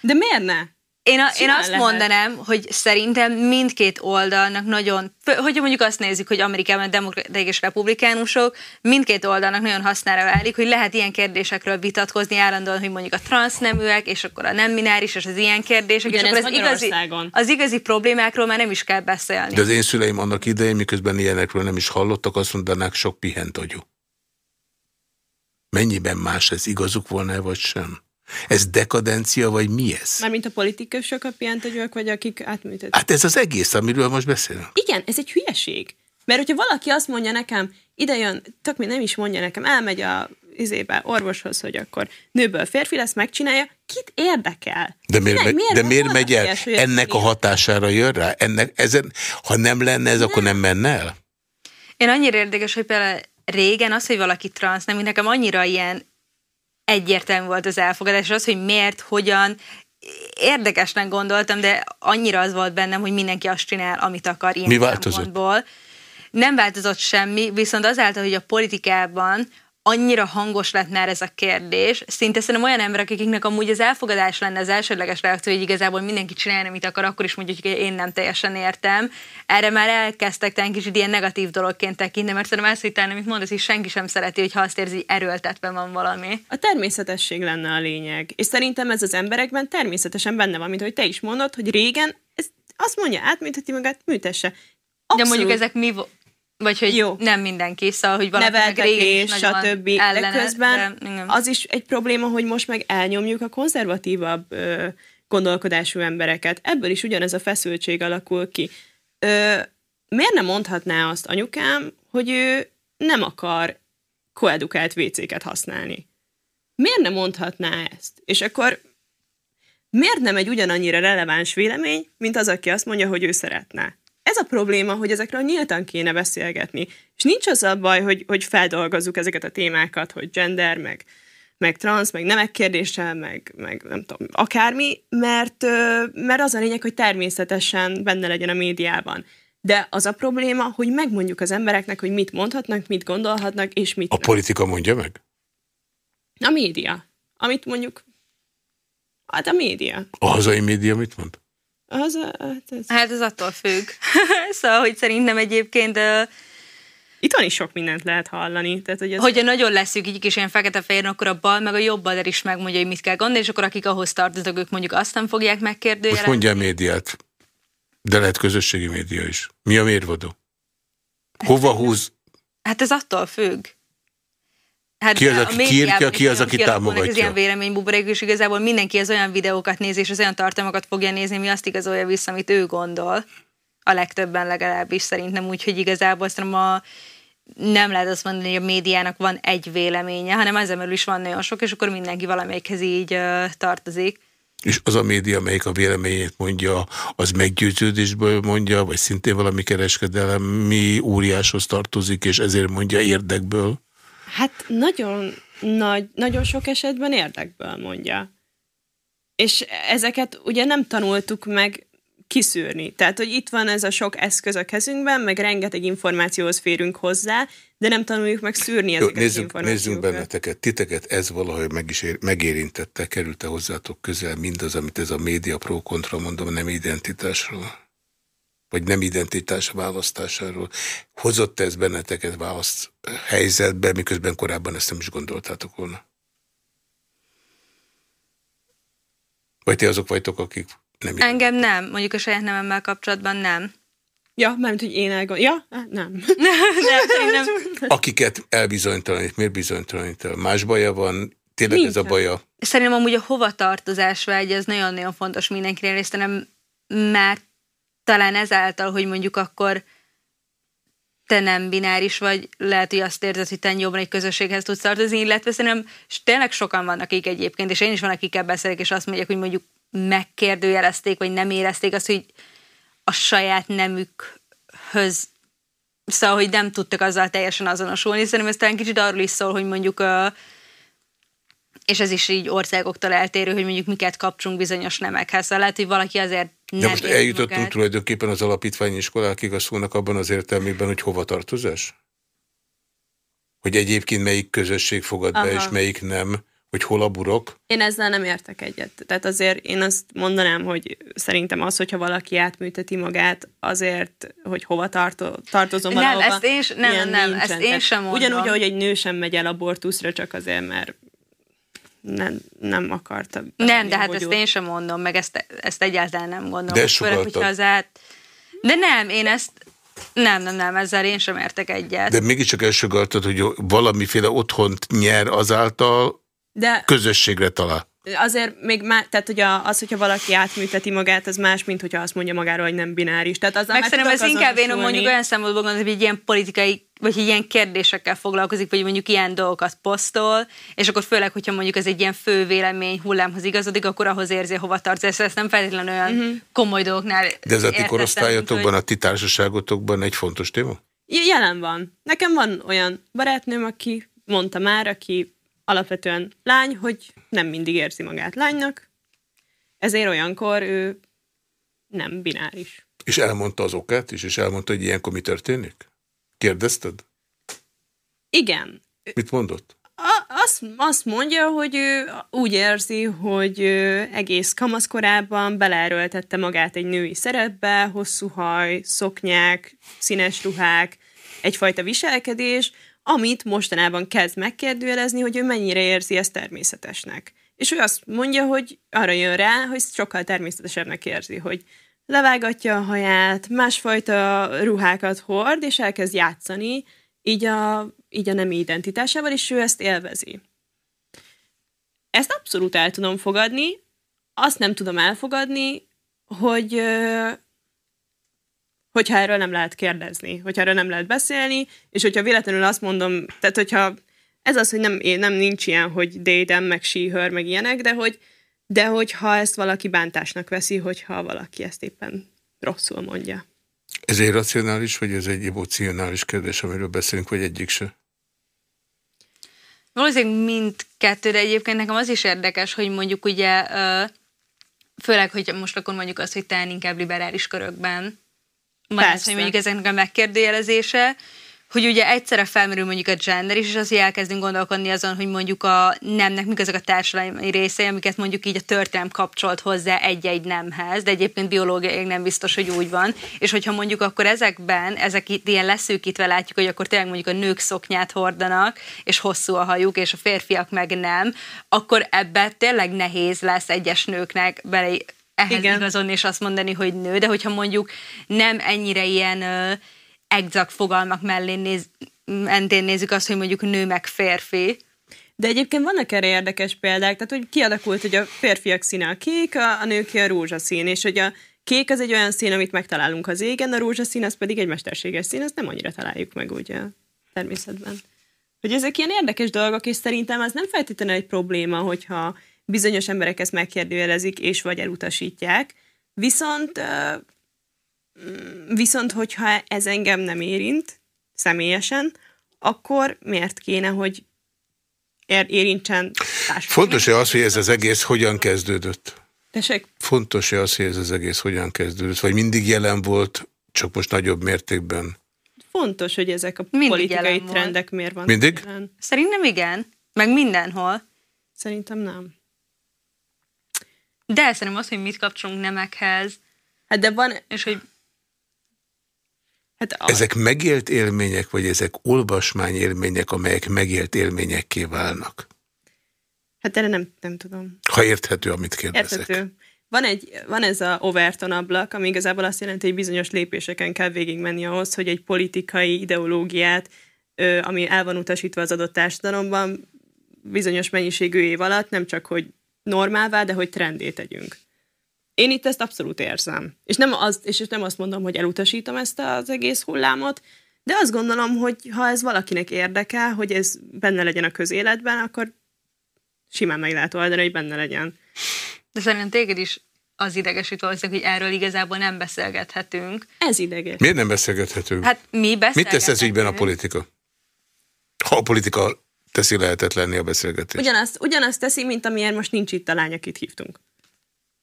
S1: De miért ne?
S2: Én, a, én azt lehet. mondanám, hogy szerintem mindkét oldalnak nagyon, hogyha mondjuk azt nézzük, hogy Amerikában a demokraták és republikánusok, mindkét oldalnak nagyon hasznára válik, hogy lehet ilyen kérdésekről vitatkozni állandóan, hogy mondjuk a transzneműek, és akkor a nem mináris, és az ilyen kérdések,
S1: Ugyan
S2: és akkor az igazi, az igazi problémákról már nem is kell beszélni.
S3: De az én szüleim annak idején, miközben ilyenekről nem is hallottak, azt mondanák, sok pihent agyú. Mennyiben más ez igazuk volna, vagy sem? Ez dekadencia, vagy mi ez?
S1: Mármint a politikusok, a piantagyők, vagy akik átműtettek?
S3: Hát ez az egész, amiről most beszélünk.
S1: Igen, ez egy hülyeség. Mert hogyha valaki azt mondja nekem, ide jön, tök mi nem is mondja nekem, elmegy a izébe, orvoshoz, hogy akkor nőből férfi lesz, megcsinálja, kit érdekel?
S3: De miért, miért, miért, de miért megy el? Ilyes, Ennek a hatására jön rá? Ennek, ezen, ha nem lenne ez, nem. akkor nem menne el?
S2: Én annyira érdekes, hogy például régen az, hogy valaki transz, nem, nekem annyira ilyen egyértelmű volt az elfogadás, az, hogy miért, hogyan, érdekesnek gondoltam, de annyira az volt bennem, hogy mindenki azt csinál, amit akar ilyen
S3: Mi változott?
S2: Nem változott semmi, viszont azáltal, hogy a politikában annyira hangos lett már ez a kérdés, szinte szerintem olyan emberek, akiknek amúgy az elfogadás lenne az elsődleges reakció, hogy igazából mindenki csinálja, amit akar, akkor is mondjuk, hogy én nem teljesen értem. Erre már elkezdtek talán kicsit ilyen negatív dologként tekinteni, mert szerintem ezt, hogy talán, amit mondasz, hogy senki sem szereti, hogy ha azt érzi, erőltetve van valami.
S1: A természetesség lenne a lényeg. És szerintem ez az emberekben természetesen benne van, mint hogy te is mondod, hogy régen ez azt mondja, átműtheti magát, műtesse.
S2: Abszolút. De mondjuk ezek mi, vagy hogy Jó. nem mindenki, szóval, hogy
S1: Neveltetés, stb. Ellene, de közben de, az is egy probléma, hogy most meg elnyomjuk a konzervatívabb ö, gondolkodású embereket. Ebből is ugyanez a feszültség alakul ki. Ö, miért nem mondhatná azt anyukám, hogy ő nem akar koedukált WC-ket használni? Miért nem mondhatná ezt? És akkor miért nem egy ugyanannyira releváns vélemény, mint az, aki azt mondja, hogy ő szeretne? Ez a probléma, hogy ezekről nyíltan kéne beszélgetni. És nincs az a baj, hogy, hogy feldolgozzuk ezeket a témákat, hogy gender, meg, meg trans, meg nemek kérdése, meg, meg nem tudom, akármi, mert, mert az a lényeg, hogy természetesen benne legyen a médiában. De az a probléma, hogy megmondjuk az embereknek, hogy mit mondhatnak, mit gondolhatnak, és mit
S3: A nem. politika mondja meg?
S2: A
S1: média. Amit mondjuk, hát a média.
S3: A hazai média mit mond?
S1: Az, hát,
S2: ez... hát ez attól függ. [LAUGHS] szóval, hogy szerintem egyébként
S1: Itthon is sok mindent lehet hallani. Tehát, hogy ez...
S2: Hogyha nagyon leszűkítjük, és ilyen fekete-fehér, akkor a bal meg a jobb oldal is megmondja, hogy mit kell gondolni, és akkor akik ahhoz tartoznak, ők mondjuk azt nem fogják megkérdőjelezni.
S3: Most mondja a médiát, de lehet közösségi média is. Mi a mérvadó? Hova húz?
S2: Hát ez attól függ.
S3: Hát ki az, aki kiírtja, ki az, aki támogatja? Ez
S2: ilyen véleménybuborék, és igazából mindenki az olyan videókat néz, és az olyan tartalmakat fogja nézni, mi azt igazolja vissza, amit ő gondol. A legtöbben legalábbis szerintem úgy, hogy igazából szerintem a, nem lehet azt mondani, hogy a médiának van egy véleménye, hanem ezzel is van nagyon sok, és akkor mindenki valamelyikhez így uh, tartozik.
S3: És az a média, amelyik a véleményét mondja, az meggyőződésből mondja, vagy szintén valami kereskedelem, mi óriáshoz tartozik, és ezért mondja érdekből?
S1: Hát nagyon nagy, nagyon sok esetben érdekből mondja. És ezeket ugye nem tanultuk meg kiszűrni. Tehát, hogy itt van ez a sok eszköz a kezünkben, meg rengeteg információhoz férünk hozzá, de nem tanuljuk meg szűrni ezeket Jó, nézzünk, az információkat.
S3: Nézzünk benneteket, titeket ez valahogy meg is ér, megérintette, került-e hozzátok közel mindaz, amit ez a média pro-kontra mondom, nem identitásról? Vagy nem identitás választásáról? Hozott -e ez benneteket választ helyzetbe, miközben korábban ezt nem is gondoltátok volna? Vagy ti azok vagytok, akik nem
S2: Engem nem, mondjuk a saját nememmel kapcsolatban nem.
S1: Ja, mert hogy én elgondolom. Ja, [LAUGHS] nem.
S2: nem, nem.
S3: Akiket elbizonytalanít, miért bizonytalanít el? Más baja van? Tényleg Nincs. ez a baja?
S2: Szerintem amúgy a hovatartozás vágy, ez nagyon-nagyon fontos mindenkire, és nem, mert talán ezáltal, hogy mondjuk akkor te nem bináris vagy, lehet, hogy azt érzed, hogy te jobban egy közösséghez tudsz tartozni, illetve szerintem tényleg sokan vannak, akik egyébként, és én is van, akikkel beszélek, és azt mondják, hogy mondjuk megkérdőjelezték, vagy nem érezték azt, hogy a saját nemükhöz szóval, hogy nem tudtak azzal teljesen azonosulni. Szerintem ez talán kicsit arról is szól, hogy mondjuk és ez is így országoktól eltérő, hogy mondjuk miket kapcsunk bizonyos nemekhez. Szóval lehet, hogy valaki azért
S3: De most eljutottunk magát. tulajdonképpen az alapítványi iskolákig a szónak abban az értelmében, hogy hova tartozás? Hogy egyébként melyik közösség fogad Aha. be, és melyik nem hogy hol a burok?
S1: Én ezzel nem értek egyet. Tehát azért én azt mondanám, hogy szerintem az, hogyha valaki átműteti magát azért, hogy hova tarto, tartozom
S2: nem, valahova. Ezt én, nem, nem, nincsen. ezt én sem mondom.
S1: Ugyanúgy, ahogy egy nő sem megy el abortuszra, csak azért, mert nem, nem akarta.
S2: Nem, de hát ezt én sem mondom, meg ezt, ezt egyáltalán nem gondolom. De Főleg, hogyha az át... De nem, én ezt nem, nem, nem, ezzel én sem értek egyet.
S3: De mégiscsak elsugaltad, hogy valamiféle otthont nyer azáltal, de közösségre talál.
S1: Azért még má, tehát hogy az, hogyha valaki átműteti magát, az más, mint hogyha azt mondja magáról, hogy nem bináris. Tehát az
S2: Meg szerintem ez inkább én mondjuk olyan szempontból gondolom, hogy egy ilyen politikai, vagy egy ilyen kérdésekkel foglalkozik, vagy mondjuk ilyen dolgokat posztol, és akkor főleg, hogyha mondjuk ez egy ilyen fő vélemény hullámhoz igazodik, akkor ahhoz érzi, hova tartsz. Ezt, ezt nem feltétlenül olyan uh-huh. komoly dolgoknál
S3: De ez a ti korosztályotokban, hogy... a ti társaságotokban egy fontos téma?
S1: Jelen van. Nekem van olyan barátnőm, aki mondta már, aki alapvetően lány, hogy nem mindig érzi magát lánynak, ezért olyankor ő nem bináris.
S3: És elmondta az okát is, és elmondta, hogy ilyenkor mi történik? Kérdezted?
S1: Igen.
S3: Mit mondott?
S1: A, azt, azt mondja, hogy ő úgy érzi, hogy egész kamaszkorában beleerőltette magát egy női szerepbe, hosszú haj, szoknyák, színes ruhák, egyfajta viselkedés, amit mostanában kezd megkérdőjelezni, hogy ő mennyire érzi ezt természetesnek. És ő azt mondja, hogy arra jön rá, hogy sokkal természetesebbnek érzi, hogy levágatja a haját, másfajta ruhákat hord, és elkezd játszani, így a, így a nem identitásával, és ő ezt élvezi. Ezt abszolút el tudom fogadni, azt nem tudom elfogadni, hogy hogyha erről nem lehet kérdezni, hogyha erről nem lehet beszélni, és hogyha véletlenül azt mondom, tehát hogyha ez az, hogy nem, nem nincs ilyen, hogy dédem, meg síhör, meg ilyenek, de hogy de hogyha ezt valaki bántásnak veszi, hogyha valaki ezt éppen rosszul mondja.
S3: Ez egy racionális, vagy ez egy emocionális kérdés, amiről beszélünk, vagy egyik se?
S2: Valószínűleg mindkettő, de egyébként nekem az is érdekes, hogy mondjuk ugye, főleg, hogy most akkor mondjuk azt, hogy te inkább liberális körökben van az, hogy mondjuk ezeknek a megkérdőjelezése, hogy ugye egyszerre felmerül mondjuk a gender is, és az, hogy elkezdünk gondolkodni azon, hogy mondjuk a nemnek mik azok a társadalmi részei, amiket mondjuk így a történelem kapcsolt hozzá egy-egy nemhez, de egyébként biológiai nem biztos, hogy úgy van. És hogyha mondjuk akkor ezekben, ezek itt ilyen leszűkítve látjuk, hogy akkor tényleg mondjuk a nők szoknyát hordanak, és hosszú a hajuk, és a férfiak meg nem, akkor ebbe tényleg nehéz lesz egyes nőknek bele ehhez Igen. igazodni, és azt mondani, hogy nő, de hogyha mondjuk nem ennyire ilyen exakt fogalmak mellé néz, mentén nézzük azt, hogy mondjuk nő meg férfi.
S1: De egyébként vannak erre érdekes példák, tehát hogy kialakult, hogy a férfiak színe a kék, a, a nők a rózsaszín, és hogy a kék az egy olyan szín, amit megtalálunk az égen, a rózsaszín az pedig egy mesterséges szín, azt nem annyira találjuk meg a természetben. Hogy ezek ilyen érdekes dolgok, és szerintem az nem feltétlenül egy probléma, hogyha bizonyos emberek ezt megkérdőjelezik, és vagy elutasítják, viszont viszont, hogyha ez engem nem érint személyesen, akkor miért kéne, hogy érintsen
S3: Fontos-e az, hogy ez az egész hogyan kezdődött?
S1: Tessék?
S3: Fontos-e az, hogy ez az egész hogyan kezdődött? Vagy mindig jelen volt, csak most nagyobb mértékben?
S1: Fontos, hogy ezek a mindig politikai trendek volt. miért vannak
S3: Mindig?
S2: Jelen. Szerintem igen. Meg mindenhol.
S1: Szerintem nem.
S2: De szerintem az, hogy mit kapcsolunk nemekhez.
S1: Hát de van...
S2: És hogy
S3: Hát a... Ezek megélt élmények, vagy ezek olvasmány élmények, amelyek megélt élményekké válnak?
S1: Hát erre nem, nem tudom.
S3: Ha érthető, amit kérdezek.
S1: Érthető. Van, egy, van ez a Overton ablak, ami igazából azt jelenti, hogy bizonyos lépéseken kell végigmenni ahhoz, hogy egy politikai ideológiát, ami el van utasítva az adott társadalomban, bizonyos mennyiségű év alatt nem csak, hogy normálvá, de hogy trendé tegyünk. Én itt ezt abszolút érzem. És nem, az, és nem azt mondom, hogy elutasítom ezt az egész hullámot, de azt gondolom, hogy ha ez valakinek érdekel, hogy ez benne legyen a közéletben, akkor simán meg lehet oldani, hogy benne legyen.
S2: De szerintem téged is az idegesít valószínűleg, hogy erről igazából nem beszélgethetünk.
S1: Ez ideges.
S3: Miért nem beszélgethetünk?
S2: Hát mi beszélgethetünk.
S3: Mit tesz ez ügyben a politika? Ha a politika teszi lehetetlenni a beszélgetést.
S1: Ugyanazt, ugyanazt teszi, mint amiért most nincs itt a lány, akit hívtunk.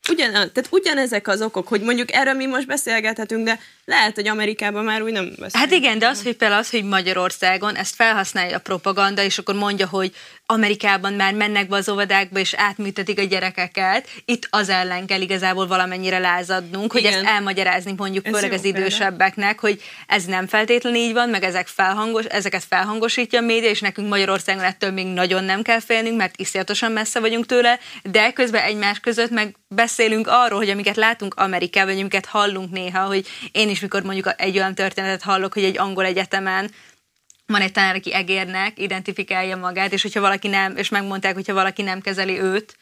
S1: Ugyan, tehát ugyanezek az okok, hogy mondjuk erről mi most beszélgethetünk, de lehet, hogy Amerikában már úgy nem beszélgetünk.
S2: Hát igen, de az, hogy például az, hogy Magyarországon ezt felhasználja a propaganda, és akkor mondja, hogy Amerikában már mennek be az óvodákba, és átműtetik a gyerekeket, itt az ellen kell igazából valamennyire lázadnunk, hogy Igen. ezt elmagyarázni mondjuk ez főleg az idősebbeknek, hogy ez nem feltétlenül így van, meg ezek felhangos, ezeket felhangosítja a média, és nekünk Magyarországon ettől még nagyon nem kell félnünk, mert iszonyatosan messze vagyunk tőle, de közben egymás között meg beszélünk arról, hogy amiket látunk Amerikában, vagy amiket hallunk néha, hogy én is mikor mondjuk egy olyan történetet hallok, hogy egy angol egyetemen van egy tanár, aki egérnek identifikálja magát, és hogyha valaki nem, és megmondták, hogyha valaki nem kezeli őt,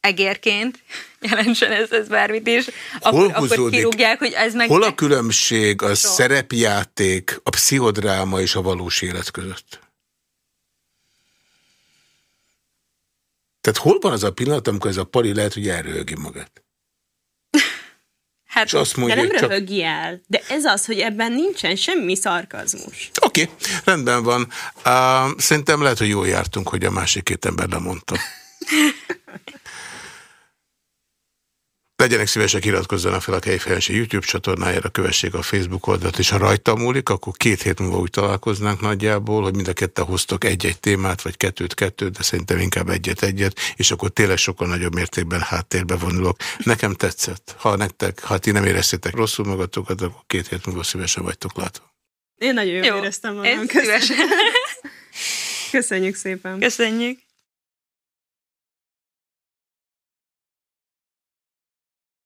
S2: egérként, [LAUGHS] jelentsen ez, ez bármit is,
S3: hol akkor, akkor kirúgják, hogy ez meg... Hol a különbség a so. szerepjáték, a pszichodráma és a valós élet között? Tehát hol van az a pillanat, amikor ez a pari lehet, hogy elröhögi magát?
S1: Hát, és azt mondja, de nem csak... röhögi el. De ez az, hogy ebben nincsen semmi szarkazmus.
S3: Oké, okay, rendben van. Uh, szerintem lehet, hogy jól jártunk, hogy a másik két ember lemondta. [LAUGHS] Legyenek szívesek, iratkozzanak fel a Kejfejensi YouTube csatornájára, kövessék a Facebook oldalt, és ha rajta múlik, akkor két hét múlva úgy találkoznánk nagyjából, hogy mind a ketten hoztok egy-egy témát, vagy kettőt-kettőt, de szerintem inkább egyet-egyet, és akkor tényleg sokkal nagyobb mértékben háttérbe vonulok. Nekem tetszett. Ha nektek, ha ti nem éreztétek rosszul magatokat, akkor két hét múlva szívesen vagytok látva.
S1: Én nagyon jól Jó, éreztem magam.
S2: Köszönjük.
S1: Köszönjük szépen.
S2: Köszönjük.